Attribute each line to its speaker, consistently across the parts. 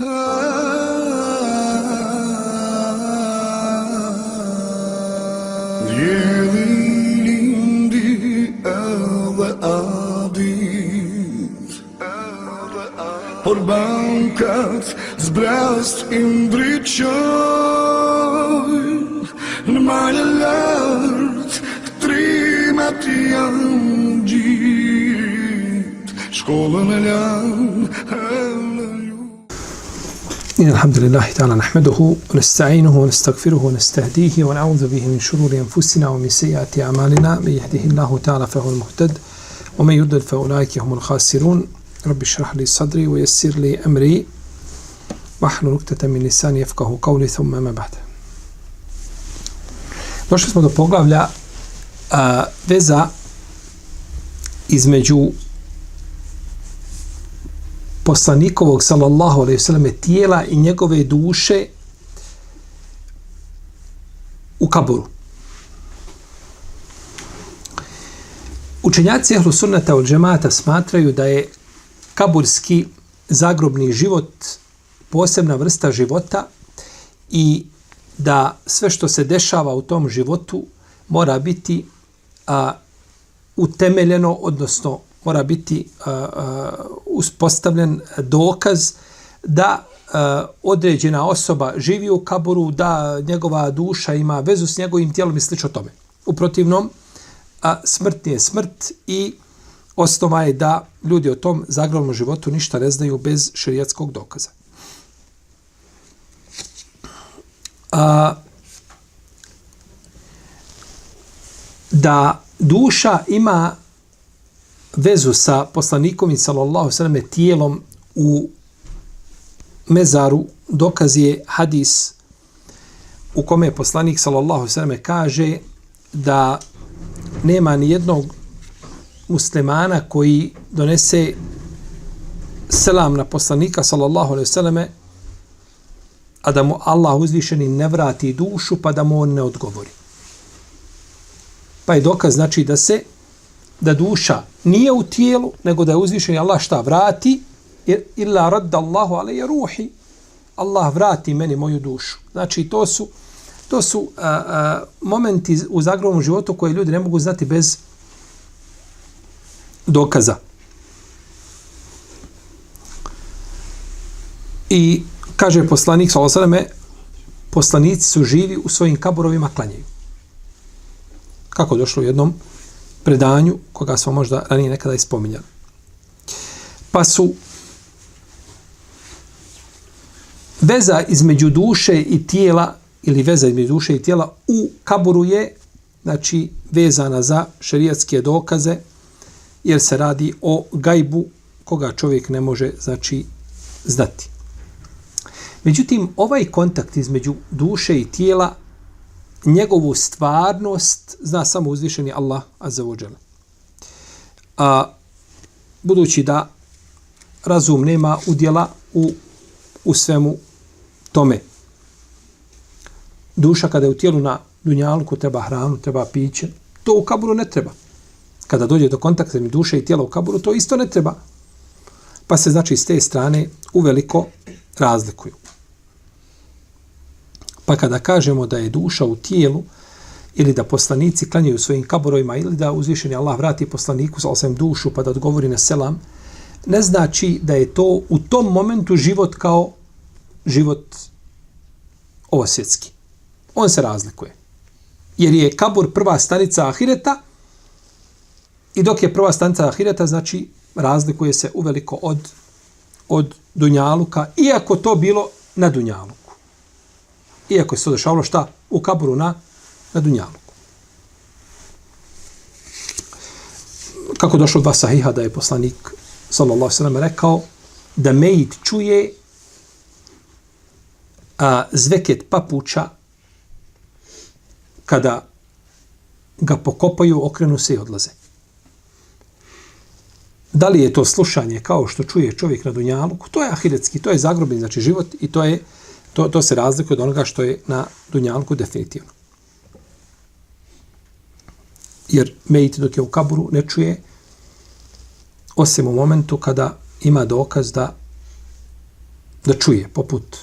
Speaker 1: Yelindi edhe adit Por bankat zbrast imbriqoj Në malë lartë trimat janë gjit Shkollën e lanë
Speaker 2: إن الحمد لله تعالى نحمده ونستعينه ونستغفره ونستهديه ونعوذ به من شرور أنفسنا ومن سيئات أعمالنا. من يهده الله تعالى فهو المهتد ومن يضلل فأولئك هم الخاسرون. رب اشرح لي صدري ويسر لي أمري واحلل عقدة من لساني يفقهوا قولي ثم ما بعد. Došli smo do poglavlja a, veza poslanikovog sallallahu alejhi ve selleme tijela i njegove duše u kaburu. Učenjaci ehlu sunnata od džemata smatraju da je kaburski zagrobni život posebna vrsta života i da sve što se dešava u tom životu mora biti a, utemeljeno, odnosno mora biti a, a, uspostavljen dokaz da a, određena osoba živi u kaburu, da njegova duša ima vezu s njegovim tijelom i slično tome. U protivnom, a, smrt nije smrt i osnova je da ljudi o tom zagrobnom životu ništa ne znaju bez šerijatskog dokaza. A, da duša ima vezu sa poslanikom i sallallahu sallam tijelom u mezaru dokaz je hadis u kome je poslanik sallallahu sallam kaže da nema ni jednog muslimana koji donese selam na poslanika sallallahu alejhi ve selleme a da mu Allah uzvišeni ne vrati dušu pa da mu on ne odgovori. Pa je dokaz znači da se da duša nije u tijelu, nego da je uzvišen Allah šta vrati, jer illa radda Allahu alaihi ruhi, Allah vrati meni moju dušu. Znači to su to su a, a, momenti u zagrobnom životu koje ljudi ne mogu znati bez dokaza. I kaže poslanik sallallahu poslanici su živi u svojim kaburovima klanjaju. Kako došlo u jednom predanju koga smo možda ranije nekada ispominjali. Pa su veza između duše i tijela ili veza između duše i tijela u kaburu je znači vezana za šerijatske dokaze jer se radi o gajbu koga čovjek ne može znači znati. Međutim, ovaj kontakt između duše i tijela, njegovu stvarnost zna samo uzvišeni Allah azza wa. A budući da razum nema udjela u, u svemu tome. Duša kada je u tijelu na dunjalku treba hranu, treba piće, to u kaburu ne treba kada dođe do kontakta između duše i tijela u kaburu, to isto ne treba. Pa se znači s te strane uveliko razlikuju. Pa kada kažemo da je duša u tijelu, ili da poslanici klanjaju svojim kaborovima, ili da uzvišeni Allah vrati poslaniku sa osam dušu pa da odgovori na selam, ne znači da je to u tom momentu život kao život ovosvjetski. On se razlikuje. Jer je kabur prva stanica ahireta, I dok je prva stanica Ahireta, znači razlikuje se uveliko od, od Dunjaluka, iako to bilo na Dunjaluku. Iako se to dešavalo šta? U kaburu na, na Dunjaluku. Kako došlo dva sahiha da je poslanik sallallahu sallam rekao da mejit čuje a, zveket papuča kada ga pokopaju, okrenu se i odlaze. Da li je to slušanje kao što čuje čovjek na Dunjaluku? To je ahiretski, to je zagrobni znači život i to je to, to se razlikuje od onoga što je na Dunjalku definitivno. Jer Mejit dok je u kaburu ne čuje osim u momentu kada ima dokaz da da čuje, poput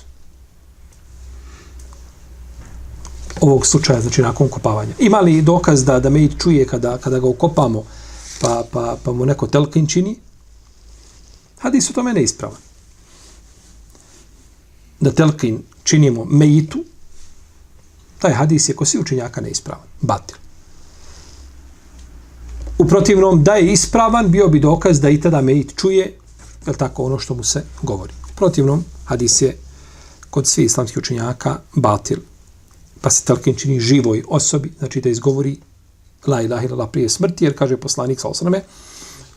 Speaker 2: ovog slučaja, znači nakon kopavanja. Ima li dokaz da, da mejit čuje kada, kada ga ukopamo, pa, pa, pa mu neko telkin čini? Hadis u tome neispravan. Da telkin činimo mejitu, taj hadis je ko svi učenjaka neispravan. Batil. U protivnom, da je ispravan, bio bi dokaz da i tada mejit čuje, je tako, ono što mu se govori. U protivnom, hadis je kod svih islamskih učenjaka batil. Pa se telkin čini živoj osobi, znači da izgovori la ilaha illallah prije smrti, jer kaže poslanik sa osrame,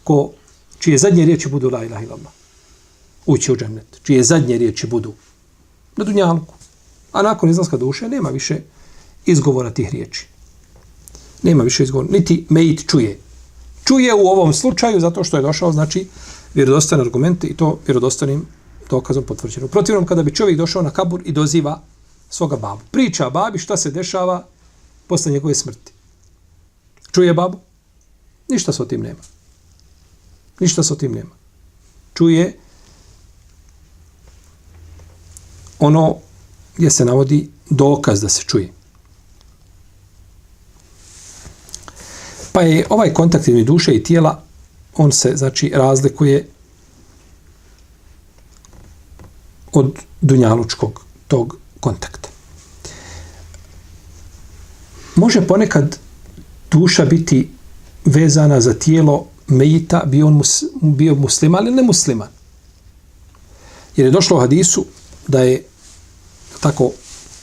Speaker 2: ko, čije zadnje riječi budu la ilaha illallah, ući u džennet, čije zadnje riječi budu na dunjalku. A nakon izlaska duše nema više izgovora tih riječi. Nema više izgovora. Niti mejit čuje. Čuje u ovom slučaju zato što je došao, znači, vjerodostojni argument i to vjerodostanim dokazom potvrđeno. U protivnom, kada bi čovjek došao na kabur i doziva svoga babu. Priča babi šta se dešava posle njegove smrti. Čuje babu? Ništa se o tim nema. Ništa se o tim nema. Čuje ono gdje se navodi dokaz da se čuje. Pa je ovaj kontakt između duše i tijela, on se, znači, razlikuje od dunjalučkog tog kontakta. Može ponekad duša biti vezana za tijelo mejita, bio on mus, bio musliman ili ne musliman. Jer je došlo u hadisu da je tako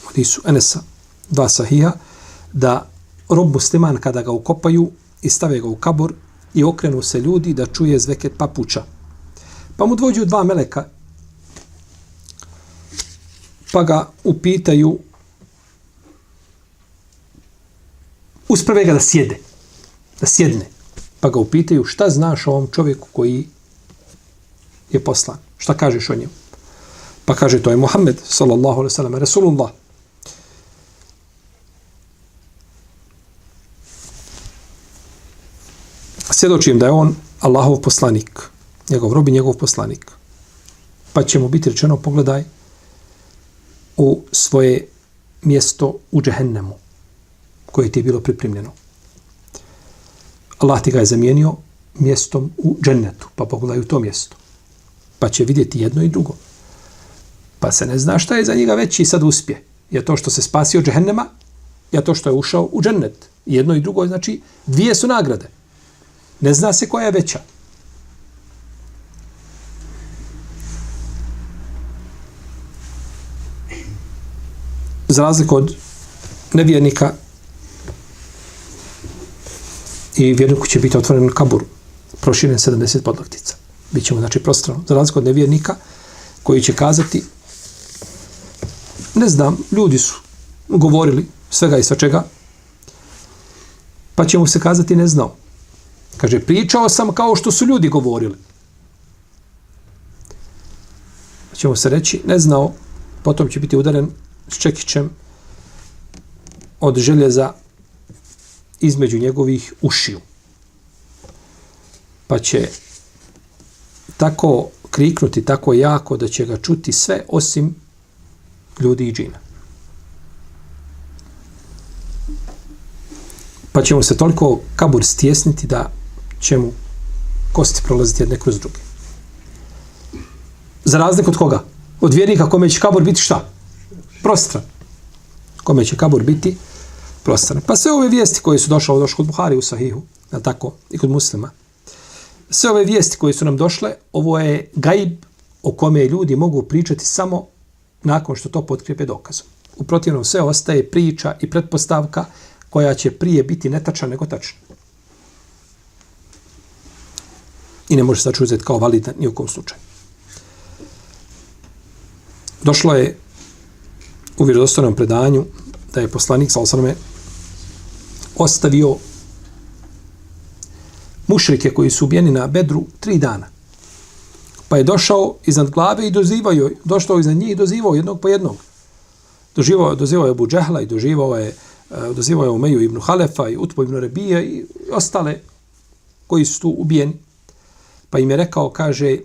Speaker 2: hadisu Enesa dva sahija, da rob musliman kada ga ukopaju i stave ga u kabor i okrenu se ljudi da čuje zveket papuča. Pa mu dvođu dva meleka pa ga upitaju usprave ga da sjede, da sjedne. Pa ga upitaju šta znaš o ovom čovjeku koji je poslan. Šta kažeš o njemu? Pa kaže to je Muhammed sallallahu alaihi sallam, Rasulullah. Svjedočim da je on Allahov poslanik, njegov rob i njegov poslanik. Pa će mu biti rečeno, pogledaj u svoje mjesto u džehennemu koje ti je bilo pripremljeno. Allah ti ga je zamijenio mjestom u džennetu, pa pogledaj u to mjesto. Pa će vidjeti jedno i drugo. Pa se ne zna šta je za njega veći sad uspje. Je to što se spasio džehennema, je to što je ušao u džennet. Jedno i drugo, znači, dvije su nagrade. Ne zna se koja je veća. Za razliku od nevjernika i vjerniku će biti otvoren kabur proširen 70 podlaktica. Bićemo, znači, prostrano. Za razliku od nevjernika koji će kazati ne znam, ljudi su govorili svega i svačega, pa će mu se kazati ne znao. Kaže, pričao sam kao što su ljudi govorili. Pa će mu se reći, ne znao, potom će biti udaren s čekićem od željeza između njegovih ušiju. Pa će tako kriknuti tako jako da će ga čuti sve osim ljudi i džina. Pa će mu se toliko kabur stjesniti da će mu kosti prolaziti jedne kroz druge. Za razliku od koga? Od vjernika kome će kabur biti šta? Prostran. Kome će kabur biti prostran. Pa sve ove vijesti koje su došle, došle kod Buhari u Sahihu, je tako, i kod muslima, sve ove vijesti koje su nam došle, ovo je gaib o kome ljudi mogu pričati samo nakon što to potkrijepe dokazom. U protivnom sve ostaje priča i pretpostavka koja će prije biti netačna nego tačna. I ne može se začuzeti kao validan ni u kom slučaju. Došlo je u vjerodostojnom predanju da je poslanik sa osrme ostavio mušrike koji su ubijeni na bedru tri dana. Pa je došao iznad glave i dozivao joj, došao iznad njih i dozivao jednog po jednog. Doživao, dozivao je Abu Džehla i dozivao je, e, dozivao je Umeju ibn Halefa i Utbo ibn Rebija i ostale koji su tu ubijeni. Pa im je rekao, kaže,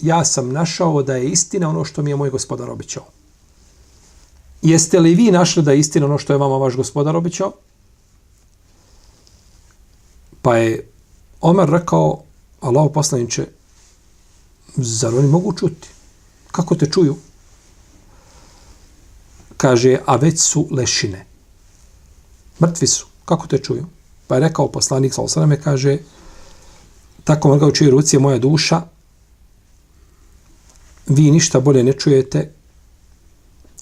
Speaker 2: ja sam našao da je istina ono što mi je moj gospodar obećao. Jeste li vi našli da je istina ono što je vama vaš gospodar obećao? Pa je Omer rekao, Allah poslaniče, zar oni mogu čuti? Kako te čuju? Kaže, a već su lešine. Mrtvi su. Kako te čuju? Pa je rekao poslanik, sa osaname, kaže, tako mrga u čuje ruci je moja duša, vi ništa bolje ne čujete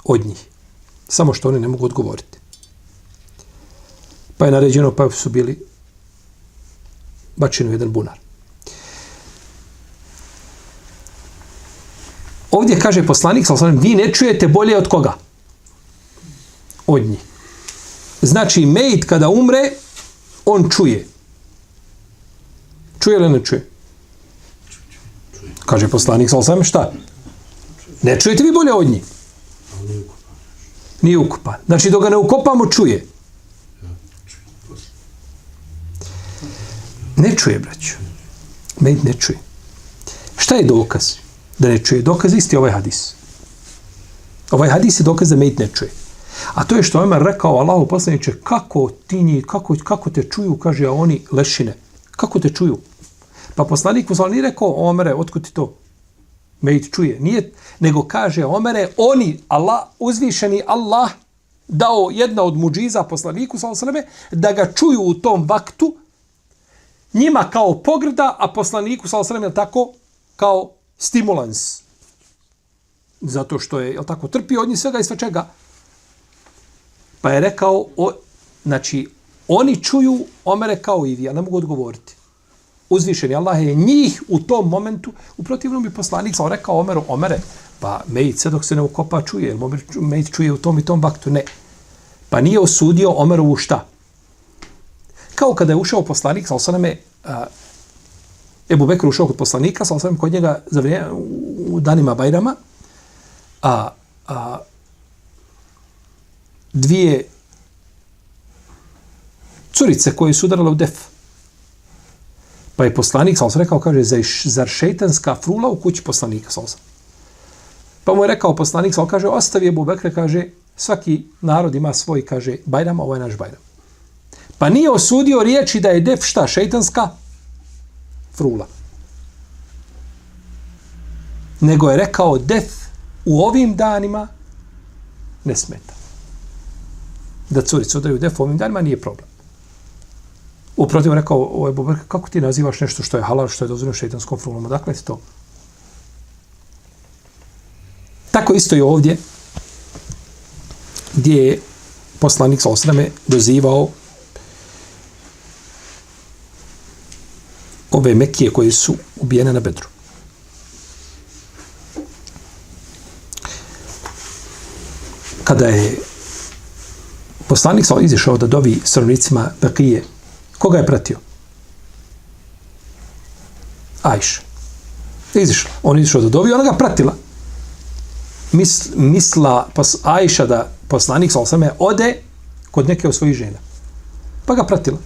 Speaker 2: od njih. Samo što oni ne mogu odgovoriti. Pa je naređeno, pa su bili bačeni u jedan bunar. Ovdje kaže poslanik, vi ne čujete bolje od koga? Od njih. Znači, mejt kada umre, on čuje. Čuje li ne čuje? Kaže poslanik, sallam, šta? Ne čujete vi bolje od njih? Nije ukupan. Znači, dok ga ne ukopamo, čuje. Ne čuje, braću. Mejt ne čuje. Šta je dokaz? Da ne čuje. Dokaz isti ovaj hadis. Ovaj hadis je dokaz da mejt ne čuje. A to je što Omer rekao Allahu poslaniče, kako ti njih, kako, kako te čuju, kaže, a oni lešine. Kako te čuju? Pa poslanik mu nije rekao, Omere, otkud ti to? Mejt čuje. Nije, nego kaže Omere, oni, Allah, uzvišeni Allah, dao jedna od muđiza poslaniku, sveme, da ga čuju u tom vaktu, njima kao pogrda, a poslaniku, sveme, tako, kao stimulans. Zato što je, jel tako, trpio od njih svega i sve čega. Pa je rekao, o, znači, oni čuju Omere kao i vi, a ne mogu odgovoriti. Uzvišeni Allah je njih u tom momentu, u protivnom bi poslanik sam rekao Omeru, Omere, pa Mejit sve dok se ne ukopa čuje, jer Mejit čuje u tom i tom baktu, ne. Pa nije osudio Omerovu šta? Kao kada je ušao poslanik, sa osaname, Ebu Bekr ušao kod poslanika, sa osvijem kod njega za vrijeme, u danima Bajrama, a, a dvije curice koje su udarale u def. Pa je poslanik, sam rekao, kaže, zar šeitanska frula u kući poslanika, sam Pa mu je rekao poslanik, sam kaže, ostavi Ebu Bubekre, kaže, svaki narod ima svoj, kaže, bajram, ovo ovaj je naš bajram. Pa nije osudio riječi da je def šta, šeitanska frula. Nego je rekao, def u ovim danima ne smeta da curice udaju def ovim danima, nije problem. Uprotiv rekao, ovo je Bubek, kako ti nazivaš nešto što je halal, što je dozvoljeno šeitanskom frulom? Dakle, ti to? Tako isto i ovdje, gdje je poslanik sa osrame dozivao ove mekije koje su ubijene na bedru. Kada je Poslanik sa izišao da dovi srnicima Bekije. Koga je pratio? Ajš. Izišla. On izišao da dovi, ona ga pratila. Mis, misla pos, Ajša da poslanik sa osame ode kod neke od svojih žena. Pa ga pratila.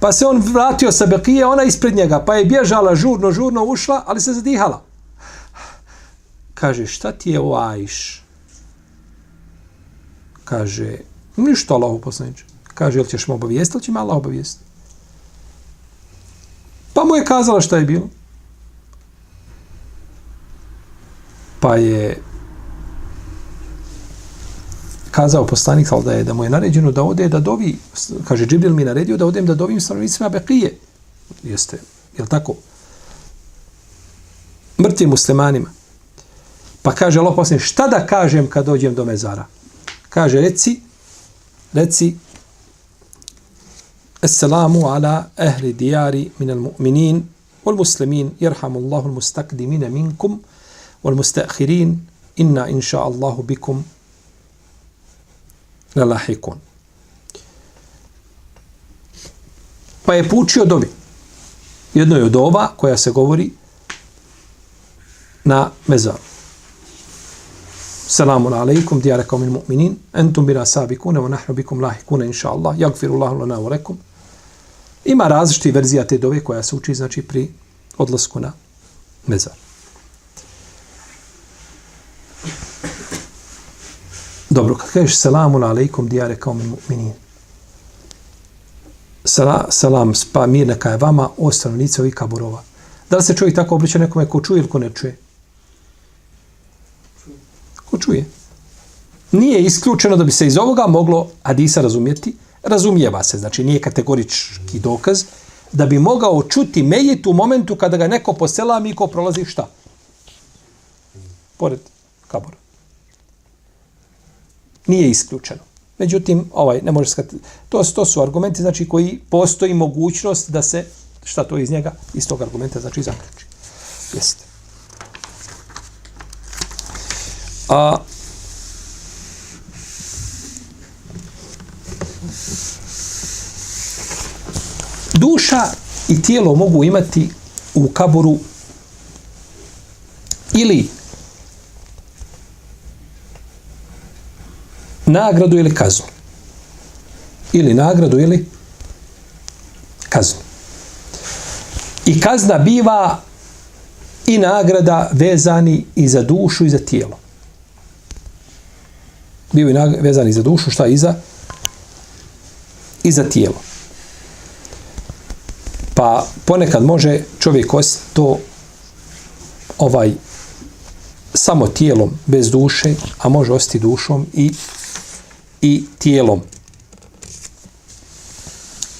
Speaker 2: Pa se on vratio sa Bekije, ona ispred njega, pa je bježala žurno, žurno ušla, ali se zadihala. Kaže, šta ti je o Ajš? Kaže, Ništa Allah uposlaniče. Kaže, jel ćeš me obavijesti, ili će me Allah obavijesti? Pa mu je kazala šta je bilo. Pa je kazao poslanik da je da mu je naređeno da ode da dovi, kaže Džibril mi naredio da odem da dovim stanovnicima Bekije. Jeste, je li tako? Mrtvim muslimanima. Pa kaže Allah poslanik, šta da kažem kad dođem do mezara? Kaže, reci, reci Assalamu ala ahli dijari min al-mu'minin wal muslimin yarhamu al mustakdimine minkum wal musta'khirin inna inša Allahu bikum lalahikun pa je poučio dovi jedno je od ova koja se govori na mezaru. Selamun alaikum, dijara kao min mu'minin, entum bina sabikune, wa nahnu bikum lahikune, inša Allah, jagfiru Allahu lana wa rekum. Ima različiti verzija te dove koja se uči, znači, pri odlasku na mezar. Dobro, kad kažeš selamun alaikum, dijare kao mu'minin. Sala, salam, spa, mir neka je vama, o stanovnice ovih kaburova. Da li se čovjek tako obliče nekome ko čuje ili ko ne čuje? Ko čuje? Nije isključeno da bi se iz ovoga moglo Hadisa razumjeti. Razumijeva se, znači nije kategorički dokaz, da bi mogao čuti mejit u momentu kada ga neko posela mi ko prolazi šta? Pored kabora. Nije isključeno. Međutim, ovaj ne može skati. To, to su argumenti znači koji postoji mogućnost da se šta to iz njega iz tog argumenta znači zaključi. Jeste. A duša i tijelo mogu imati u kaboru ili nagradu ili kaznu. Ili nagradu ili kaznu. I kazna biva i nagrada vezani i za dušu i za tijelo. Bio i vezani za dušu, šta i za i za tijelo. Pa ponekad može čovjek osjeti to ovaj samo tijelom bez duše, a može ostiti dušom i i tijelom.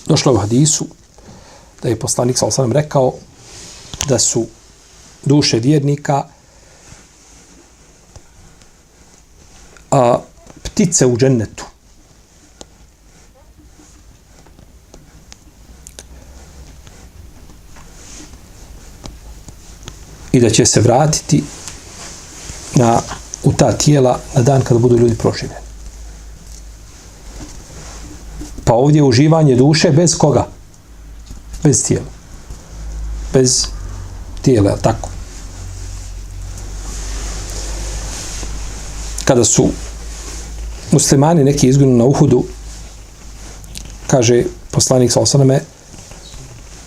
Speaker 2: Došlo je u hadisu da je poslanik sa sam rekao da su duše vjernika a ptice u džennetu. I da će se vratiti na, u ta tijela na dan kada budu ljudi proživljeni. Pa ovdje uživanje duše bez koga? Bez tijela. Bez tijela, tako. Kada su muslimani neki izgunu na Uhudu, kaže poslanik sa osaname,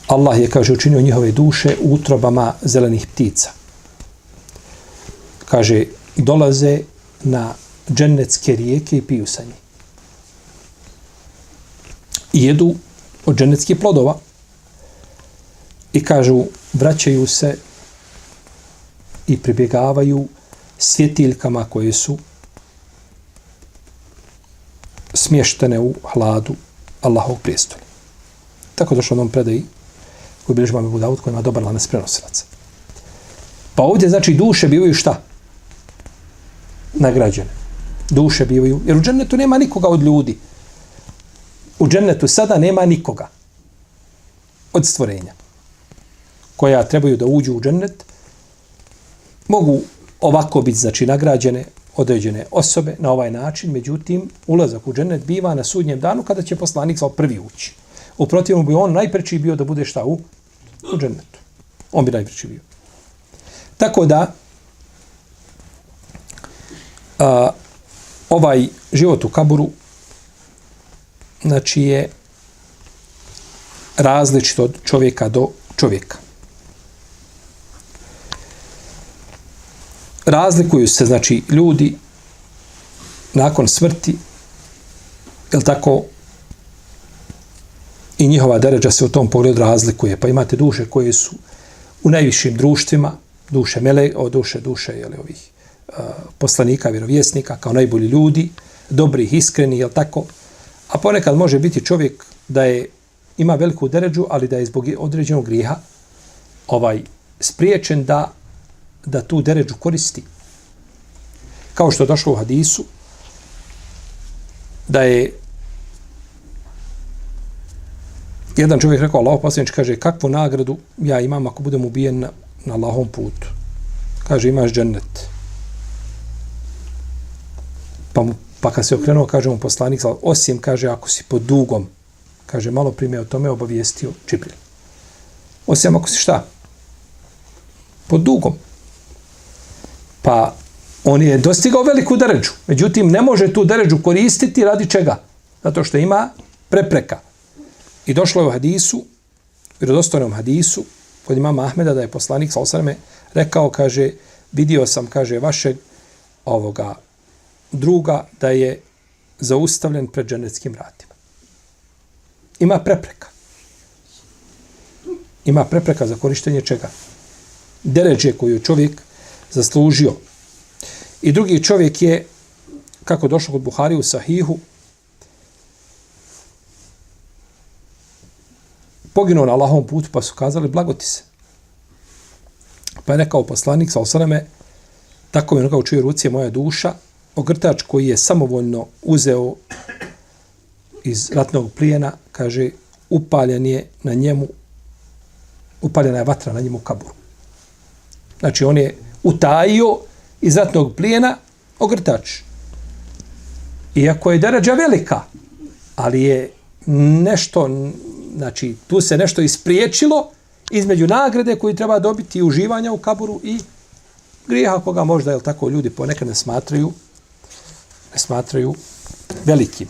Speaker 2: Allah je, kaže, učinio njihove duše utrobama zelenih ptica. Kaže, dolaze na džennetske rijeke i piju sa njih i jedu od dženeckih plodova i kažu vraćaju se i pribjegavaju svjetiljkama koje su smještene u hladu Allahov prijestolja. Tako došlo onom predaji koji bilježi Mame Budavut koji ima dobar lanas prenosilaca. Pa ovdje znači duše bivaju šta? Nagrađene. Duše bivaju. Jer u džennetu nema nikoga od ljudi u džennetu sada nema nikoga od stvorenja koja trebaju da uđu u džennet mogu ovako biti znači nagrađene određene osobe na ovaj način, međutim ulazak u džennet biva na sudnjem danu kada će poslanik sa prvi ući. U protivnom bi on najpreći bio da bude šta u, u džennetu. On bi najpreći bio. Tako da a, ovaj život u kaburu znači je različito od čovjeka do čovjeka. Razlikuju se, znači, ljudi nakon smrti, je tako, i njihova deređa se u tom pogledu razlikuje. Pa imate duše koje su u najvišim društvima, duše mele, o duše, duše, jel, ovih uh, poslanika, vjerovjesnika, kao najbolji ljudi, dobrih, iskreni, je tako, A ponekad može biti čovjek da je ima veliku deređu, ali da je zbog određenog griha ovaj spriječen da da tu deređu koristi. Kao što je došlo u hadisu, da je jedan čovjek rekao, Allah poslanič kaže, kakvu nagradu ja imam ako budem ubijen na, na Allahom putu? Kaže, imaš džennet. Pa mu Pa kad se okrenuo, kaže mu poslanik, osim, kaže, ako si pod dugom, kaže, malo prime o tome obavijestio Čibril. Osim ako si šta? Pod dugom. Pa on je dostigao veliku deređu. Međutim, ne može tu deređu koristiti radi čega? Zato što ima prepreka. I došlo je u hadisu, u vjerodostojnom hadisu, kod imama Ahmeda, da je poslanik, sa osrame, rekao, kaže, vidio sam, kaže, vašeg ovoga druga da je zaustavljen pred dženeckim vratima. Ima prepreka. Ima prepreka za korištenje čega? Deređe koju čovjek zaslužio. I drugi čovjek je, kako došlo kod Buhari u Sahihu, poginuo na Allahovom putu, pa su kazali, blagoti se. Pa je rekao poslanik, sa osaname, tako mi je čuje ruci moja duša, ogrtač koji je samovoljno uzeo iz ratnog plijena, kaže, upaljen je na njemu, upaljena je vatra na njemu kaburu. Znači, on je utajio iz ratnog plijena ogrtač. Iako je derađa velika, ali je nešto, znači, tu se nešto ispriječilo između nagrade koju treba dobiti i uživanja u kaburu i grijeha koga možda, jel tako, ljudi ponekad ne smatraju, ne smatraju velikim.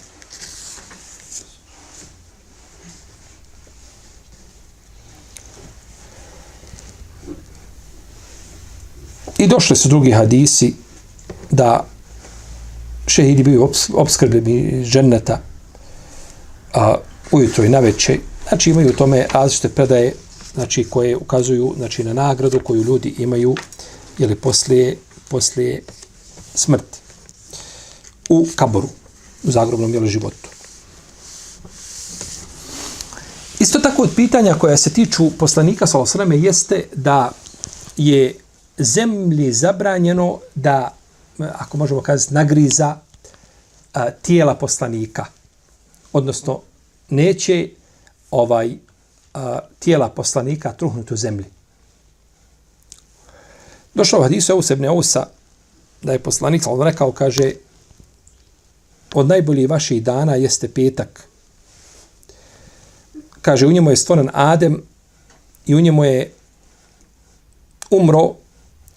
Speaker 2: I došli su drugi hadisi da šehidi biju obskrbljeni ženeta a, ujutro i na večer. Znači imaju u tome različite predaje znači, koje ukazuju znači, na nagradu koju ljudi imaju ili poslije, poslije smrti u kaboru, u zagrobnom jelu životu. Isto tako od pitanja koja se tiču poslanika sa osrame jeste da je zemlji zabranjeno da, ako možemo kazati, nagriza a, tijela poslanika. Odnosno, neće ovaj a, tijela poslanika truhnuti u zemlji. Došao u hadisu Eusebne Eusa da je poslanik ali rekao kaže od najboljih vaših dana jeste petak. Kaže u njemu je stvoren Adem i u njemu je umro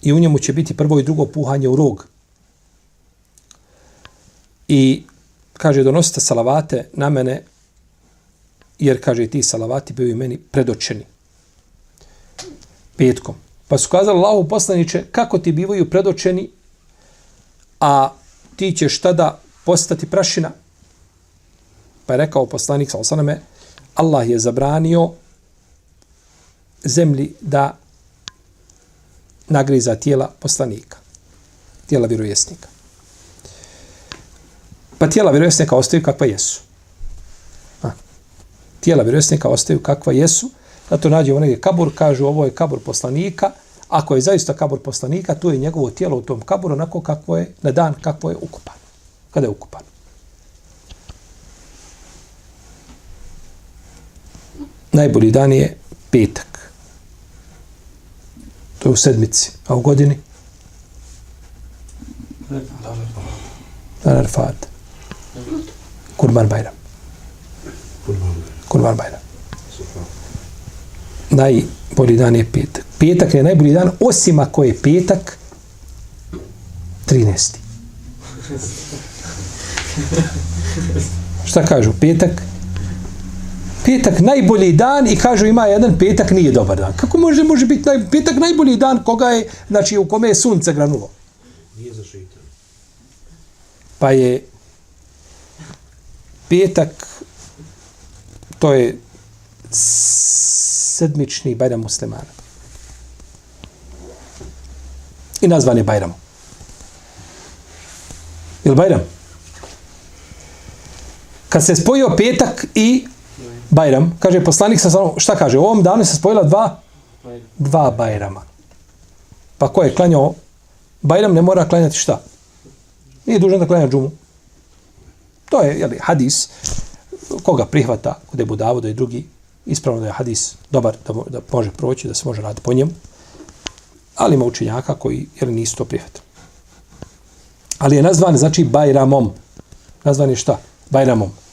Speaker 2: i u njemu će biti prvo i drugo puhanje u rog. I kaže donosite salavate na mene jer kaže ti salavati bili meni predočeni petkom. Pa su kazali Allahu poslaniče, kako ti bivaju predočeni, a ti ćeš tada postati prašina? Pa je rekao poslanik, sa osaname, Allah je zabranio zemlji da nagriza tijela poslanika, tijela vjerovjesnika. Pa tijela vjerovjesnika ostaju kakva jesu. A, tijela vjerovjesnika ostaju kakva jesu, Zato nađemo negdje kabur, kažu ovo je kabur poslanika. Ako je zaista kabur poslanika, tu je njegovo tijelo u tom kaburu onako kako je na dan, kako je ukupano. Kada je ukupan. Najbolji dan je petak. To je u sedmici. A u godini? Dan Arfat. Kurban Bajram. Kurban Bajram najbolji dan je petak. Petak je najbolji dan, osim ako je petak 13. Šta kažu? Petak? Petak najbolji dan i kažu ima jedan petak nije dobar dan. Kako može može biti naj, petak najbolji dan koga je, znači u kome je sunce granulo? Nije za šeitan. Pa je petak to je sedmični Bajram muslimana. I nazvan je Bajram. Je Bajram? Kad se spojio petak i Bajram, kaže poslanik sa šta kaže? U ovom danu se spojila dva dva Bajrama. Pa ko je klanjao Bajram ne mora klanjati šta? Nije dužan da klanja džumu. To je jeli, hadis koga prihvata kod Ebu Davuda i drugi ispravno da je hadis dobar, da, da može proći, da se može raditi po njemu. Ali ima učenjaka koji jeli, nisu to prihvatili. Ali je nazvan, znači, Bajramom. Nazvan je šta? Bajramom.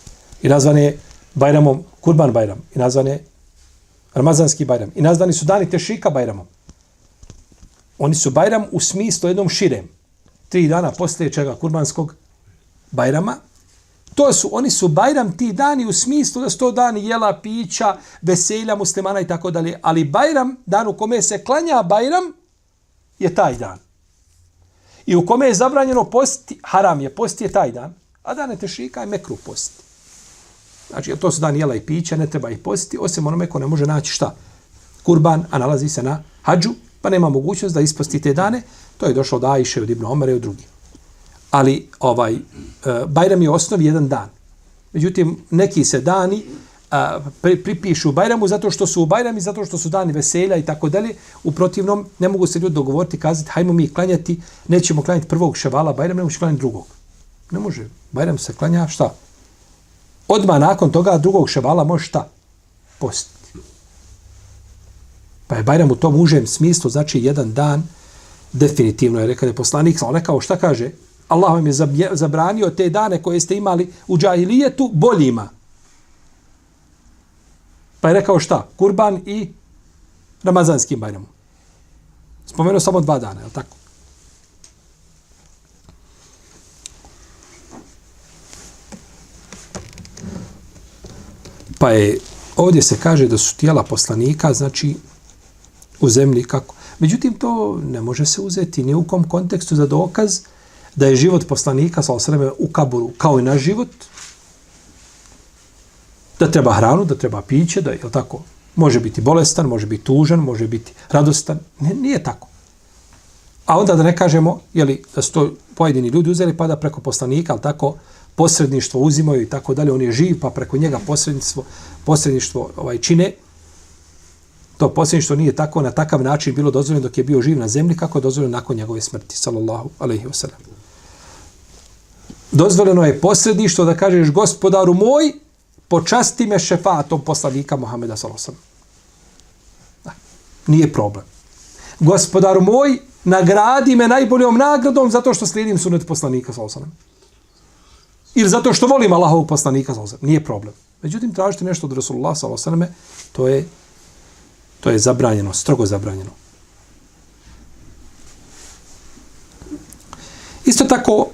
Speaker 2: I nazvan je Bajramom Kurban Bajram. I nazvan je Ramazanski Bajram. I nazvani su dani Tešika Bajramom. Oni su Bajram u smislu jednom širem. Tri dana poslije čega Kurbanskog Bajrama, To su, oni su Bajram ti dani u smislu da sto dani jela, pića, veselja muslimana i tako dalje. Ali Bajram, dan u kome se klanja Bajram, je taj dan. i u kome je zabranjeno posti, haram je, posti je taj dan, a dane tešrika je mekru posti. Znači, to su dan jela i pića, ne treba ih postiti, osim onome ko ne može naći šta? Kurban, a nalazi se na hađu, pa nema mogućnost da isposti te dane, to je došlo od Ajše, od Ibn Omara i od drugih. Ali, ovaj, uh, Bajram je osnov jedan dan. Međutim, neki se dani a, pri, pripišu Bajramu zato što su u Bajrami, zato što su dani veselja i tako dalje. U protivnom, ne mogu se ljudi dogovoriti, kazati, hajmo mi klanjati, nećemo klanjati prvog ševala Bajram, ne klanjati drugog. Ne može. Bajram se klanja, šta? Odmah nakon toga drugog ševala može šta? Postiti. Pa je Bajram u tom užem smislu, znači jedan dan, definitivno je rekao je poslanik, ali rekao šta kaže? Allah vam je zabranio te dane koje ste imali u džahilijetu boljima. Pa je rekao šta? Kurban i Ramazanskim bajramom. Spomenuo samo dva dana, je li tako? Pa je, ovdje se kaže da su tijela poslanika, znači, u zemlji kako. Međutim, to ne može se uzeti ni u kom kontekstu za dokaz da je život poslanika, sa osreme, u kaburu, kao i naš život, da treba hranu, da treba piće, da je tako, može biti bolestan, može biti tužan, može biti radostan. Ne, nije tako. A onda da ne kažemo, jeli, da su to pojedini ljudi uzeli, pa da preko poslanika, ali tako, posredništvo uzimaju i tako dalje, on je živ, pa preko njega posredništvo, posredništvo ovaj, čine, to posredništvo nije tako, na takav način bilo dozvoljeno dok je bio živ na zemlji, kako je dozvoljeno nakon njegove smrti, sallallahu alaihi wa. Dozvoljeno je posredništvo da kažeš gospodaru moj, počasti me šefatom poslanika Muhameda sallallahu Nije problem. Gospodaru moj, nagradi me najboljom nagradom zato što slijedim sunet poslanika sallallahu Ili zato što volim Allahovog poslanika Nije problem. Međutim, tražite nešto od Rasulullah s.a.v. To je, to je zabranjeno, strogo zabranjeno. Isto tako,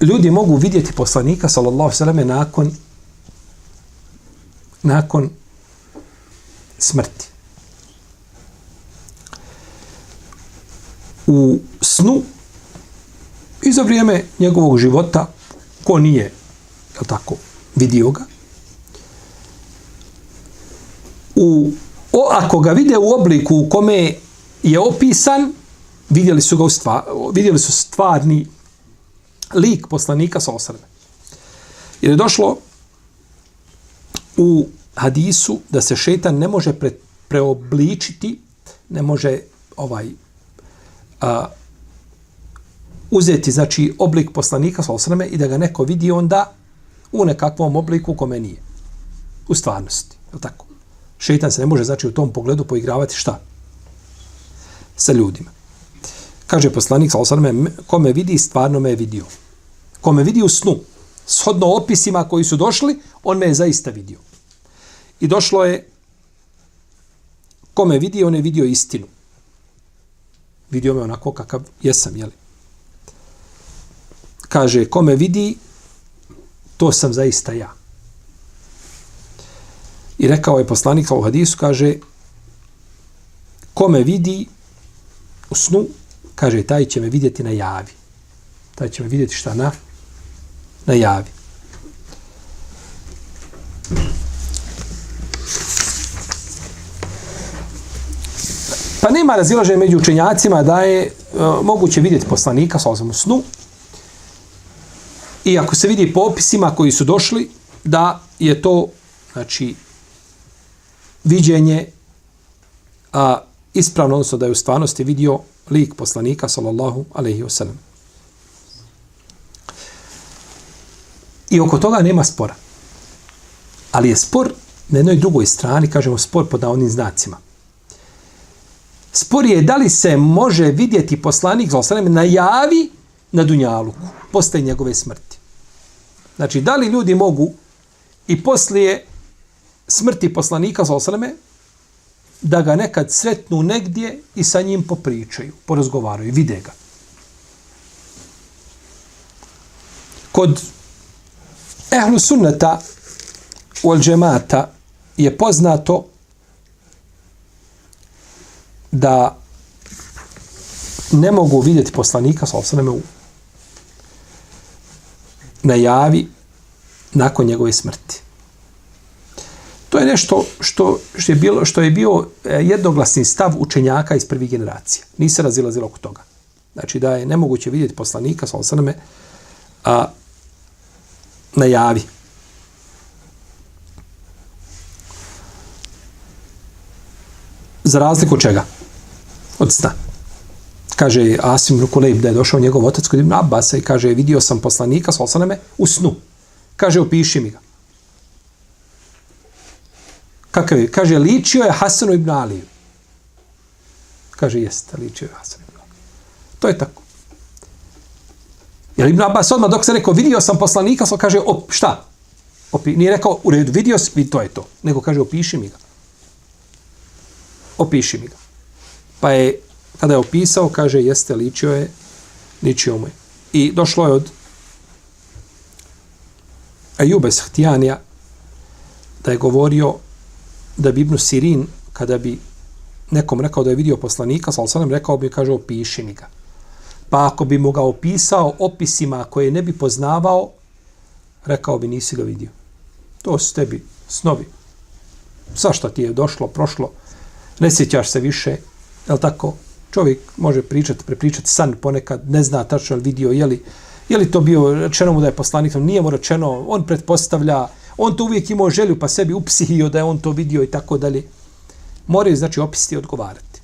Speaker 2: ljudi mogu vidjeti poslanika sallallahu alejhi nakon nakon smrti. U snu i za vrijeme njegovog života ko nije je tako vidio ga u o, ako ga vide u obliku u kome je opisan vidjeli su ga u stvar, vidjeli su stvarni lik poslanika sa osrme. Jer je došlo u hadisu da se šetan ne može pre, preobličiti, ne može ovaj a, uzeti znači oblik poslanika sa osrme i da ga neko vidi onda u nekakvom obliku kome nije. U stvarnosti. Je tako? Šetan se ne može znači u tom pogledu poigravati šta? Sa ljudima. Kaže poslanik sa osrme, kome vidi, stvarno me je vidio. Kome vidi u snu, shodno opisima koji su došli, on me je zaista vidio. I došlo je, kome vidi, on je vidio istinu. Vidio me onako kakav jesam, jeli? Kaže, kome vidi, to sam zaista ja. I rekao je poslanik u hadisu, kaže, kome vidi u snu, kaže, taj će me vidjeti na javi. Taj će me vidjeti šta na najavi. Pa nema razilaženja među učenjacima da je e, moguće vidjeti poslanika sa osam snu. I ako se vidi po opisima koji su došli, da je to, znači, viđenje a, ispravno, odnosno da je u stvarnosti vidio lik poslanika, sallallahu alaihi wasallam. I oko toga nema spora. Ali je spor na jednoj drugoj strani, kažemo spor pod navodnim znacima. Spor je da li se može vidjeti poslanik za osanem na javi na Dunjaluku, posle njegove smrti. Znači, da li ljudi mogu i poslije smrti poslanika sa osaleme, da ga nekad sretnu negdje i sa njim popričaju, porazgovaraju, vide ga. Kod ehlu sunneta u džemata je poznato da ne mogu vidjeti poslanika sa osaleme u najavi nakon njegove smrti. To je nešto što, što, je, bilo, što je bio e, jednoglasni stav učenjaka iz prvih generacija. Nisi se razilazilo oko toga. Znači da je nemoguće vidjeti poslanika sa osaname a, najavi. Za razliku od čega? Od sna. Kaže Asim Rukulejb da je došao njegov otac kod Ibn Abbasa i kaže vidio sam poslanika sa osaname u snu. Kaže opiši mi ga. Kakav je? Kaže ličio je Hasanu ibn Aliju. Kaže jeste, ličio je Hasan ibn Aliju. To je tako. Jer Ibn Abbas odmah dok se rekao vidio sam poslanika, so kaže op, šta? Opi, nije rekao u redu, vidio si, to je to. Nego kaže opiši mi ga. Opiši mi ga. Pa je kada je opisao, kaže, jeste, ličio je, ličio mu je. I došlo je od Ejube Sahtijanija da je govorio da bi Ibnu Sirin, kada bi nekom rekao da je vidio poslanika, sa osanem rekao bi, kaže, opiši mi ga. Pa ako bi mu ga opisao opisima koje ne bi poznavao, rekao bi, nisi ga vidio. To su tebi snovi. Svašta ti je došlo, prošlo, ne sjećaš se više, je tako? Čovjek može pričati, prepričati san ponekad, ne zna tačno vidio, je li, je li to bio, rečeno mu da je poslanik, nije mu rečeno, on pretpostavlja, on to uvijek imao želju pa sebi upsihio da je on to vidio i tako dalje. Moraju, znači, opisati i odgovarati.